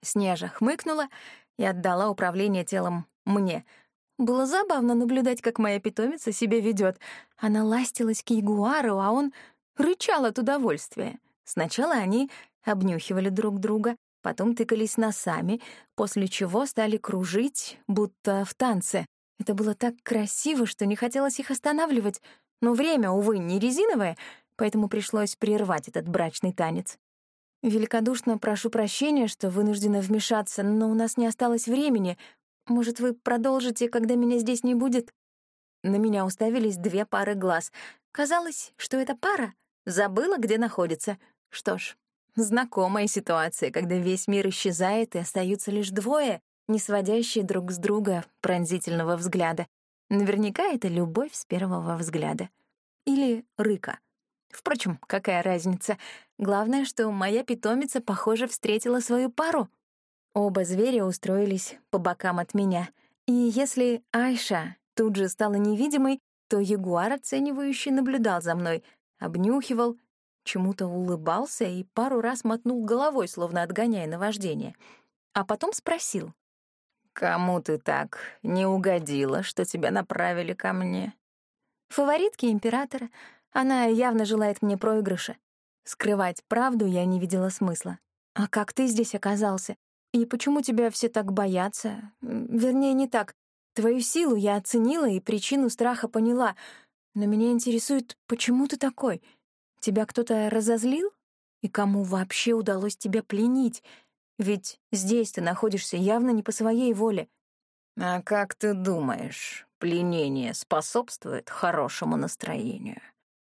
Speaker 1: Снежа хмыкнула и отдала управление телом мне. Было забавно наблюдать, как моя питомица себя ведет. Она ластилась к ягуару, а он рычал от удовольствия. Сначала они обнюхивали друг друга, потом тыкались носами, после чего стали кружить, будто в танце. Это было так красиво, что не хотелось их останавливать, но время, увы, не резиновое, поэтому пришлось прервать этот брачный танец. Великодушно прошу прощения, что вынуждена вмешаться, но у нас не осталось времени. Может, вы продолжите, когда меня здесь не будет? На меня уставились две пары глаз. Казалось, что эта пара забыла, где находится. Что ж, знакомая ситуация, когда весь мир исчезает и остаются лишь двое, не сводящие друг с друга пронзительного взгляда. Наверняка это любовь с первого взгляда. Или рыка. Впрочем, какая разница? Главное, что моя питомица, похоже, встретила свою пару. Оба зверя устроились по бокам от меня. И если Айша тут же стала невидимой, то ягуар, оценивающий, наблюдал за мной, обнюхивал чему-то улыбался и пару раз мотнул головой, словно отгоняя наваждение. А потом спросил.
Speaker 2: «Кому ты так не угодила, что тебя направили ко мне?»
Speaker 1: «Фаворитке императора. Она явно желает мне проигрыша. Скрывать правду я не видела смысла. А как ты здесь оказался? И почему тебя все так боятся? Вернее, не так. Твою силу я оценила и причину страха поняла. Но меня интересует, почему ты такой?» Тебя кто-то разозлил? И кому вообще удалось тебя пленить? Ведь здесь ты находишься явно не по своей воле.
Speaker 2: А как ты думаешь, пленение способствует хорошему настроению?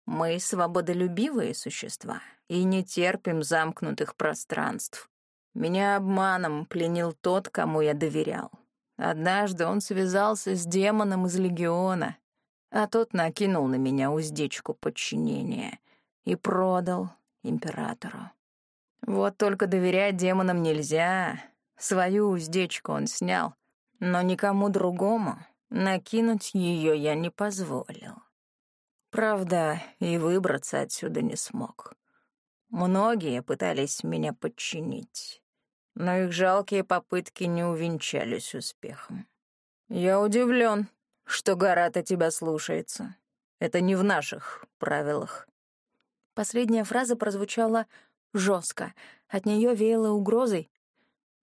Speaker 2: Мы свободолюбивые существа и не терпим замкнутых пространств. Меня обманом пленил тот, кому я доверял. Однажды он связался с демоном из Легиона, а тот накинул на меня уздечку подчинения и продал императору. Вот только доверять демонам нельзя. Свою уздечку он снял, но никому другому накинуть ее я не позволил. Правда, и выбраться отсюда не смог. Многие пытались меня подчинить, но их жалкие попытки не увенчались успехом. Я удивлен, что Гарата тебя слушается. Это не в наших правилах.
Speaker 1: Последняя фраза прозвучала жестко. От нее веяло угрозой.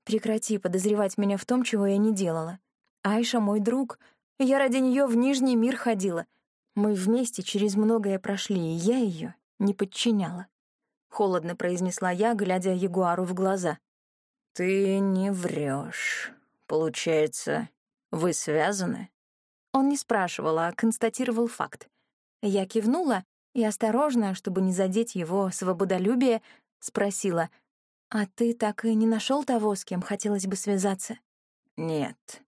Speaker 1: «Прекрати подозревать меня в том, чего я не делала. Айша — мой друг. Я ради нее в Нижний мир ходила. Мы вместе через многое прошли, и я ее не подчиняла». Холодно произнесла я, глядя Ягуару в глаза.
Speaker 2: «Ты не врешь. Получается, вы связаны?»
Speaker 1: Он не спрашивал, а констатировал факт. Я кивнула, и осторожно, чтобы не задеть его свободолюбие, спросила, «А ты так и не нашел того, с кем хотелось бы связаться?»
Speaker 2: «Нет.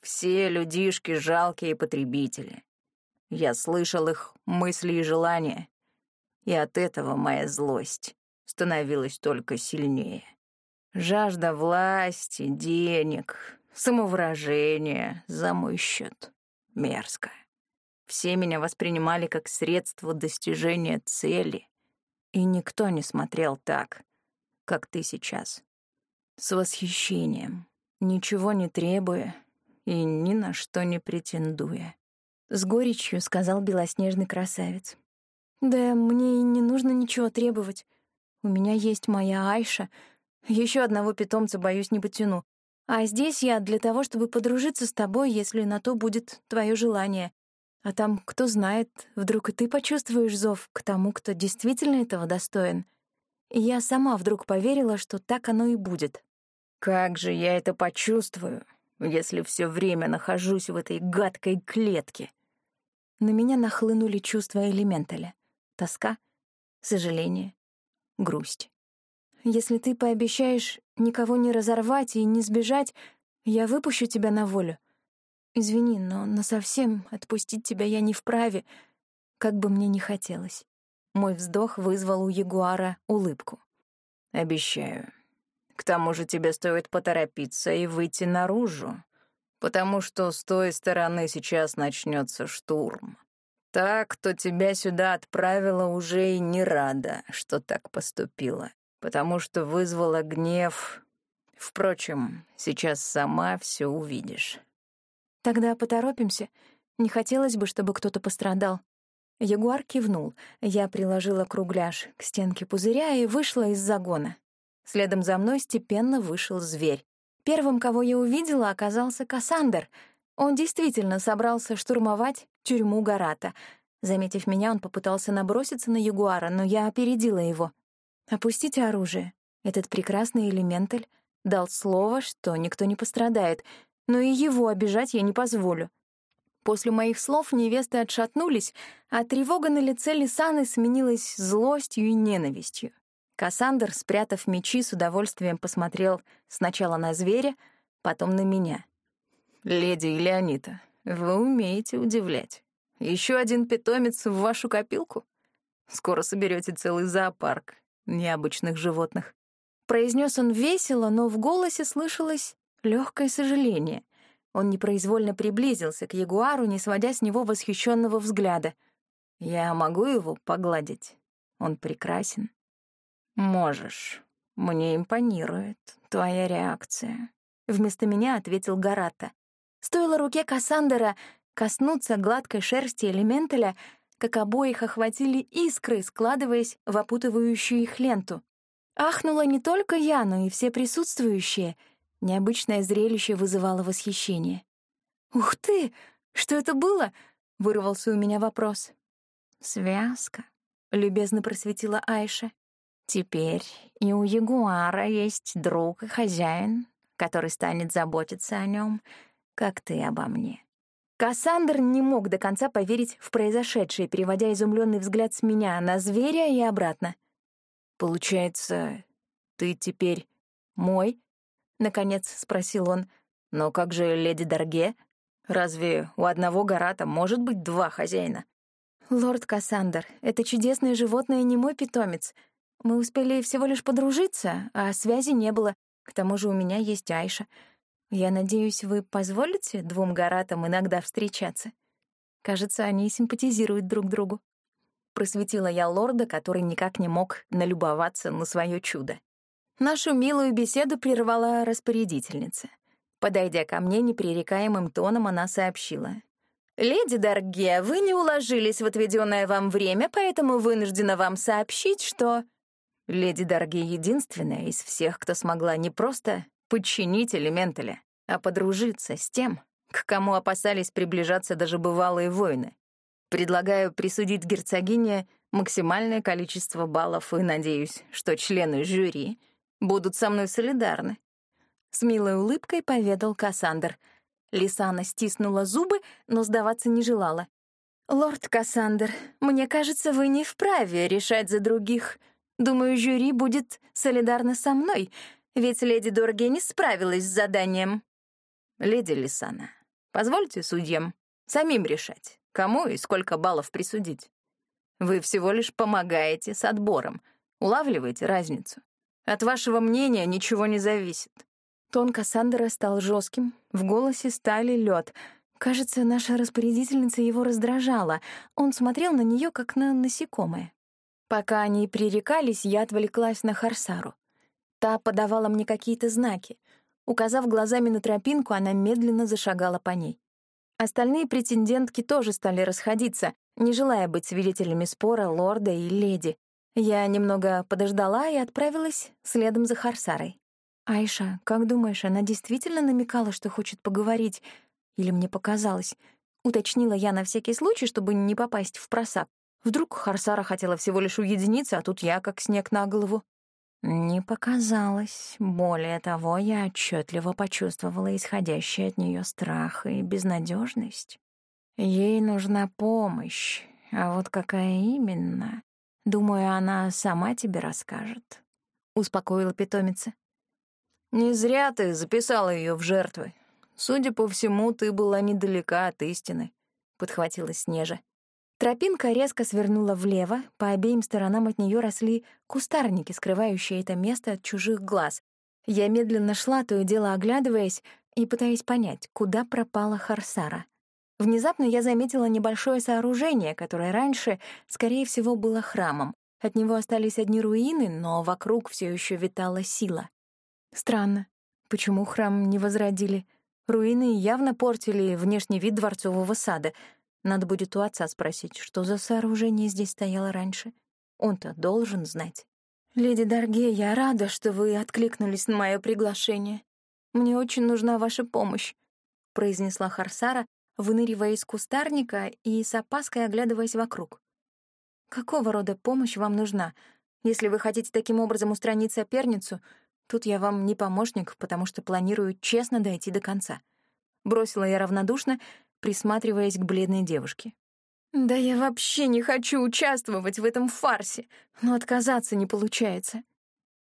Speaker 2: Все людишки — жалкие потребители. Я слышал их мысли и желания, и от этого моя злость становилась только сильнее. Жажда власти, денег, самовыражения за мой счет. Мерзко. Все меня воспринимали как средство достижения цели, и никто не смотрел так, как ты сейчас. С восхищением, ничего не требуя и ни на что не претендуя.
Speaker 1: С горечью сказал белоснежный красавец. «Да мне и не нужно ничего требовать. У меня есть моя Айша. Еще одного питомца, боюсь, не потяну. А здесь я для того, чтобы подружиться с тобой, если на то будет твое желание. А там, кто знает, вдруг и ты почувствуешь зов к тому, кто действительно этого достоин. И я сама вдруг поверила, что так оно и будет.
Speaker 2: Как же я это почувствую, если все время нахожусь в этой гадкой клетке?
Speaker 1: На меня нахлынули чувства элементаля. Тоска, сожаление, грусть. Если ты пообещаешь никого не разорвать и не сбежать, я выпущу тебя на волю. Извини, но насовсем отпустить тебя я не вправе, как бы мне ни хотелось. Мой вздох вызвал у Ягуара улыбку.
Speaker 2: Обещаю. К тому же тебе стоит поторопиться и выйти наружу, потому что с той стороны сейчас начнется штурм. Так, кто тебя сюда отправила, уже и не рада, что так поступила, потому что вызвала гнев. Впрочем, сейчас сама все увидишь.
Speaker 1: Тогда поторопимся. Не хотелось бы, чтобы кто-то пострадал. Ягуар кивнул. Я приложила кругляш к стенке пузыря и вышла из загона. Следом за мной степенно вышел зверь. Первым, кого я увидела, оказался Кассандр. Он действительно собрался штурмовать тюрьму Гарата. Заметив меня, он попытался наброситься на ягуара, но я опередила его. «Опустите оружие. Этот прекрасный элементаль дал слово, что никто не пострадает, но и его обижать я не позволю». После моих слов невесты отшатнулись, а тревога на лице Лисаны сменилась злостью и ненавистью. Кассандр, спрятав мечи, с удовольствием посмотрел сначала на зверя, потом на меня.
Speaker 2: «Леди Леонита, вы умеете удивлять. Еще один питомец в вашу копилку? Скоро соберете целый зоопарк необычных животных.
Speaker 1: Произнес он весело, но в голосе слышалось легкое сожаление. Он непроизвольно приблизился к ягуару, не сводя с него восхищенного взгляда.
Speaker 2: «Я могу его погладить? Он прекрасен». «Можешь. Мне импонирует твоя реакция», —
Speaker 1: вместо меня ответил Гарата. Стоило руке Кассандера коснуться гладкой шерсти элементаля, как обоих охватили искры, складываясь в опутывающую их ленту. Ахнула не только я, но и все присутствующие. Необычное зрелище вызывало восхищение. «Ух ты! Что это было?» — вырвался у меня вопрос.
Speaker 3: «Связка», — любезно просветила Айша. «Теперь и у ягуара есть друг и хозяин, который станет заботиться о нем, как ты обо мне».
Speaker 1: Кассандр не мог до конца поверить в произошедшее, переводя изумленный взгляд с меня на зверя и обратно.
Speaker 2: «Получается, ты теперь мой?» — наконец спросил он. «Но как же леди Дарге? Разве у одного гората может быть два хозяина?»
Speaker 1: «Лорд Кассандр, это чудесное животное не мой питомец. Мы успели всего лишь подружиться, а связи не было. К тому же у меня есть Айша. Я надеюсь, вы позволите двум гаратам иногда встречаться? Кажется, они симпатизируют друг другу. Просветила я лорда, который никак не мог налюбоваться на свое чудо. Нашу милую беседу прервала распорядительница. Подойдя ко мне непререкаемым тоном, она сообщила. «Леди Дарге, вы не уложились в отведенное вам время, поэтому вынуждена вам сообщить, что...» Леди Дарге единственная из всех, кто смогла не просто подчинить элементаля, а подружиться с тем, к кому опасались приближаться даже бывалые воины. Предлагаю присудить герцогине максимальное количество баллов и надеюсь, что члены жюри будут со мной солидарны. С милой улыбкой поведал Кассандр. Лисана стиснула зубы, но сдаваться не желала. «Лорд Кассандр, мне кажется, вы не вправе решать за других. Думаю, жюри будет солидарно со мной, ведь леди Дорге не справилась с заданием.
Speaker 2: Леди Лисана, позвольте судьям самим решать, кому и сколько баллов присудить. Вы всего лишь помогаете с отбором, улавливаете разницу. От вашего мнения ничего не зависит.
Speaker 1: Тон Кассандра стал жестким, в голосе стали лед. Кажется, наша распорядительница его раздражала. Он смотрел на нее как на насекомое. Пока они пререкались, я отвлеклась на Харсару. Та подавала мне какие-то знаки. Указав глазами на тропинку, она медленно зашагала по ней. Остальные претендентки тоже стали расходиться, не желая быть свидетелями спора лорда и леди. Я немного подождала и отправилась следом за Харсарой. «Айша, как думаешь, она действительно намекала, что хочет поговорить? Или мне показалось?» Уточнила я на всякий случай, чтобы не попасть в просак. Вдруг Харсара хотела всего лишь уединиться, а тут я как снег на голову.
Speaker 3: Не показалось. Более того, я отчетливо почувствовала исходящий от нее страх и безнадежность. Ей нужна помощь, а вот какая именно, думаю, она сама тебе расскажет. Успокоила питомица.
Speaker 2: Не зря ты записала ее в жертвы. Судя по всему, ты была недалека от истины, подхватила Снежа.
Speaker 1: Тропинка резко свернула влево, по обеим сторонам от нее росли кустарники, скрывающие это место от чужих глаз. Я медленно шла, то и дело оглядываясь и пытаясь понять, куда пропала Харсара. Внезапно я заметила небольшое сооружение, которое раньше, скорее всего, было храмом. От него остались одни руины, но вокруг все еще витала сила. Странно, почему храм не возродили? Руины явно портили внешний вид дворцового сада — надо будет у отца спросить, что за сооружение здесь стояло раньше. Он-то должен знать. «Леди Дарге, я рада, что вы откликнулись на мое приглашение. Мне очень нужна ваша помощь», — произнесла Харсара, выныривая из кустарника и с опаской оглядываясь вокруг. «Какого рода помощь вам нужна? Если вы хотите таким образом устранить соперницу, тут я вам не помощник, потому что планирую честно дойти до конца». Бросила я равнодушно присматриваясь к бледной девушке. «Да я вообще не хочу участвовать в этом фарсе, но отказаться не получается».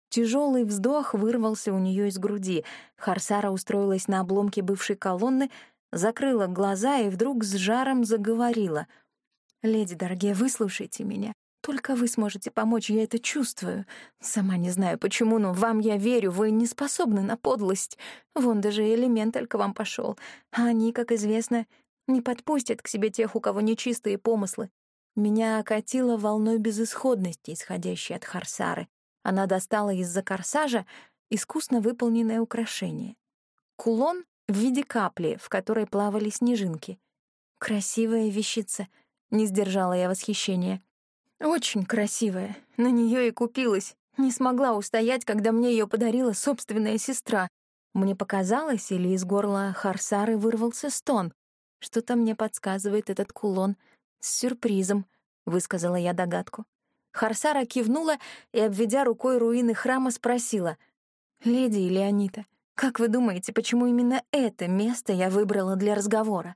Speaker 1: Тяжелый вздох вырвался у нее из груди. Харсара устроилась на обломке бывшей колонны, закрыла глаза и вдруг с жаром заговорила. «Леди дорогие, выслушайте меня. Только вы сможете помочь, я это чувствую. Сама не знаю почему, но вам я верю, вы не способны на подлость. Вон даже элементаль к вам пошел, а они, как известно, не подпустят к себе тех, у кого нечистые помыслы. Меня окатило волной безысходности, исходящей от Харсары. Она достала из-за корсажа искусно выполненное украшение. Кулон в виде капли, в которой плавали снежинки. Красивая вещица, не сдержала я восхищения. Очень красивая, на нее и купилась. Не смогла устоять, когда мне ее подарила собственная сестра. Мне показалось, или из горла Харсары вырвался стон. Что-то мне подсказывает этот кулон с сюрпризом, высказала я догадку. Харсара кивнула и, обведя рукой руины храма, спросила: "Леди Леонита, как вы думаете, почему именно это место я выбрала для разговора?"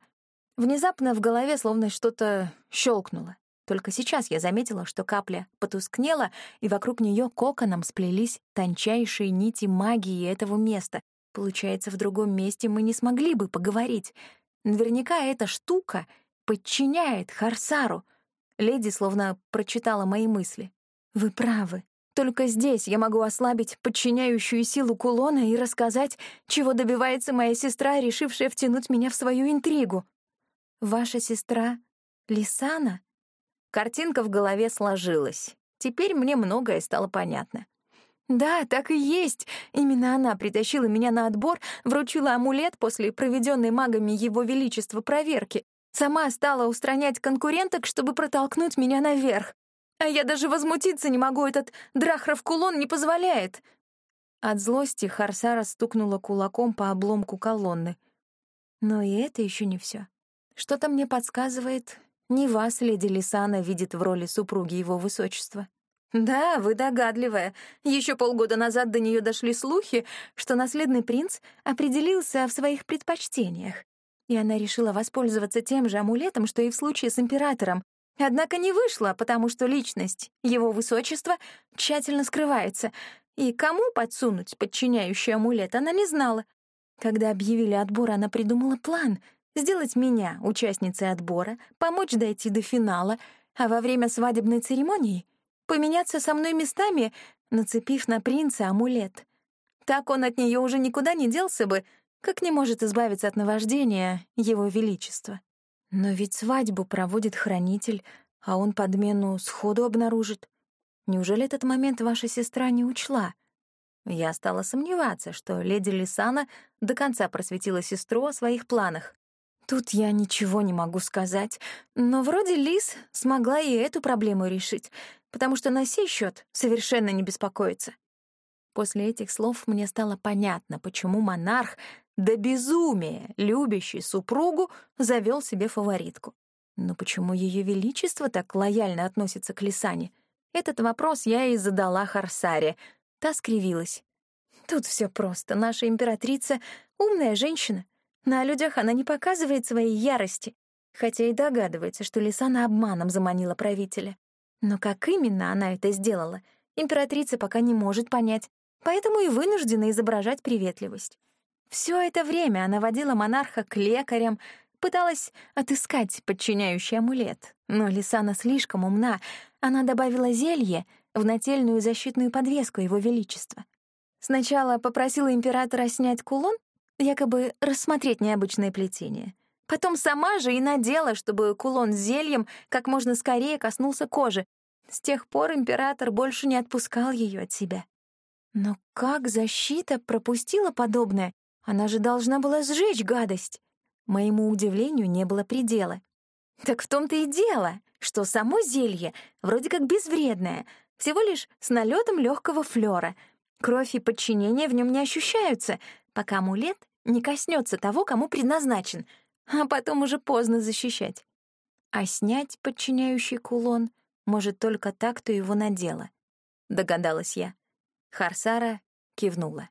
Speaker 1: Внезапно в голове словно что-то щелкнуло. Только сейчас я заметила, что капля потускнела, и вокруг нее коконом сплелись тончайшие нити магии этого места. Получается, в другом месте мы не смогли бы поговорить. Наверняка эта штука подчиняет Харсару. Леди словно прочитала мои мысли. Вы правы. Только здесь я могу ослабить подчиняющую силу кулона и рассказать, чего добивается моя сестра, решившая втянуть меня в свою интригу. Ваша сестра Лисана? Картинка в голове сложилась. Теперь мне многое стало понятно. Да, так и есть. Именно она притащила меня на отбор, вручила амулет после проведенной магами Его Величества проверки. Сама стала устранять конкуренток, чтобы протолкнуть меня наверх. А я даже возмутиться не могу, этот драхров кулон не позволяет. От злости Харсара стукнула кулаком по обломку колонны. Но и это еще не все. Что-то мне подсказывает, не вас леди Лисана видит в роли супруги его высочества. «Да, вы догадливая. Еще полгода назад до нее дошли слухи, что наследный принц определился в своих предпочтениях. И она решила воспользоваться тем же амулетом, что и в случае с императором. Однако не вышло, потому что личность его высочества тщательно скрывается, и кому подсунуть подчиняющий амулет, она не знала. Когда объявили отбор, она придумала план — сделать меня участницей отбора, помочь дойти до финала, а во время свадебной церемонии — поменяться со мной местами, нацепив на принца амулет. Так он от нее уже никуда не делся бы, как не может избавиться от наваждения его величества. Но ведь свадьбу проводит хранитель, а он подмену сходу обнаружит. Неужели этот момент ваша сестра не учла? Я стала сомневаться, что леди Лисана до конца просветила сестру о своих планах. Тут я ничего не могу сказать, но вроде Лис смогла и эту проблему решить потому что на сей счет совершенно не беспокоится. После этих слов мне стало понятно, почему монарх до безумия, любящий супругу, завел себе фаворитку. Но почему Ее Величество так лояльно относится к Лисане? Этот вопрос я и задала Харсаре. Та скривилась. Тут все просто. Наша императрица — умная женщина. На людях она не показывает своей ярости, хотя и догадывается, что Лисана обманом заманила правителя. Но как именно она это сделала, императрица пока не может понять, поэтому и вынуждена изображать приветливость. Все это время она водила монарха к лекарям, пыталась отыскать подчиняющий амулет. Но Лисана слишком умна. Она добавила зелье в нательную защитную подвеску его величества. Сначала попросила императора снять кулон, якобы рассмотреть необычное плетение. Потом сама же и надела, чтобы кулон с зельем как можно скорее коснулся кожи. С тех пор император больше не отпускал ее от себя. Но как защита пропустила подобное? Она же должна была сжечь гадость. Моему удивлению не было предела. Так в том-то и дело, что само зелье вроде как безвредное, всего лишь с налетом легкого флера. Кровь и подчинение в нем не ощущаются, пока амулет не коснется того, кому предназначен, а потом уже поздно защищать. А снять подчиняющий кулон может только так, кто его надела, догадалась я. Харсара кивнула.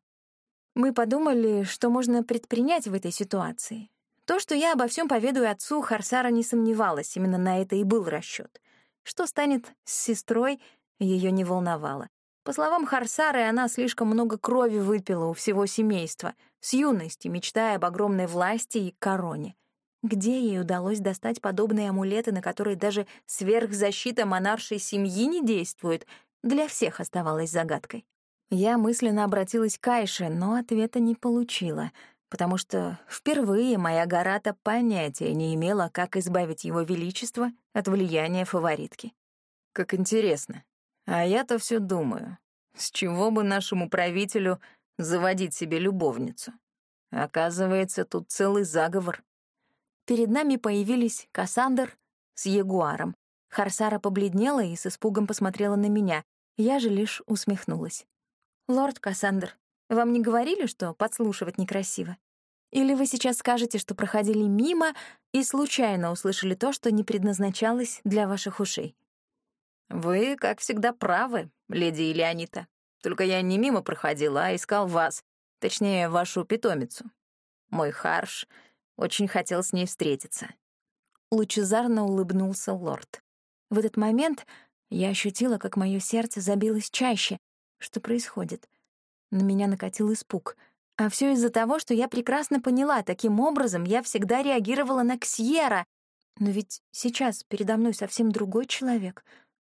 Speaker 1: Мы подумали, что можно предпринять в этой ситуации. То, что я обо всем поведаю отцу, Харсара не сомневалась, именно на это и был расчет. Что станет с сестрой, ее не волновало. По словам Харсары, она слишком много крови выпила у всего семейства, с юности мечтая об огромной власти и короне. Где ей удалось достать подобные амулеты, на которые даже сверхзащита монаршей семьи не действует, для всех оставалось загадкой. Я мысленно обратилась к Айше, но ответа не получила, потому что впервые моя Гарата понятия не имела, как избавить его величество от влияния фаворитки. Как интересно. А я-то все думаю, с чего бы нашему правителю заводить себе любовницу? Оказывается, тут целый заговор. Перед нами появились Кассандр с Ягуаром. Харсара побледнела и с испугом посмотрела на меня. Я же лишь усмехнулась. «Лорд Кассандр, вам не говорили, что подслушивать некрасиво? Или вы сейчас скажете, что проходили мимо и случайно услышали то, что не предназначалось для ваших ушей?» «Вы, как всегда, правы, леди Илеонита. Только я не мимо проходила, а искал вас, точнее, вашу питомицу. Мой Харш очень хотел с ней встретиться». Лучезарно улыбнулся лорд. В этот момент я ощутила, как мое сердце забилось чаще, что происходит? На меня накатил испуг. А все из-за того, что я прекрасно поняла, таким образом я всегда реагировала на Ксьера. Но ведь сейчас передо мной совсем другой человек.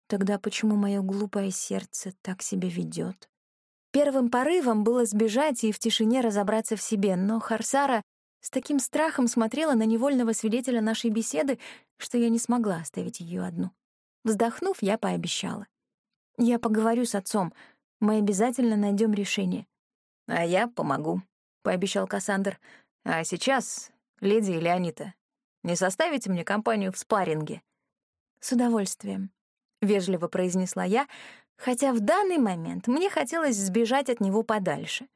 Speaker 1: Тогда почему мое глупое сердце так себя ведет? Первым порывом было сбежать и в тишине разобраться в себе, но Харсара с таким страхом смотрела на невольного свидетеля нашей беседы, что я не смогла оставить ее одну. Вздохнув, я пообещала. «Я поговорю с отцом», мы обязательно найдем решение. А я помогу, пообещал Кассандр. А сейчас, леди Леонита, не составите мне компанию в спарринге? С удовольствием, вежливо произнесла я, хотя в данный момент мне хотелось сбежать от него подальше.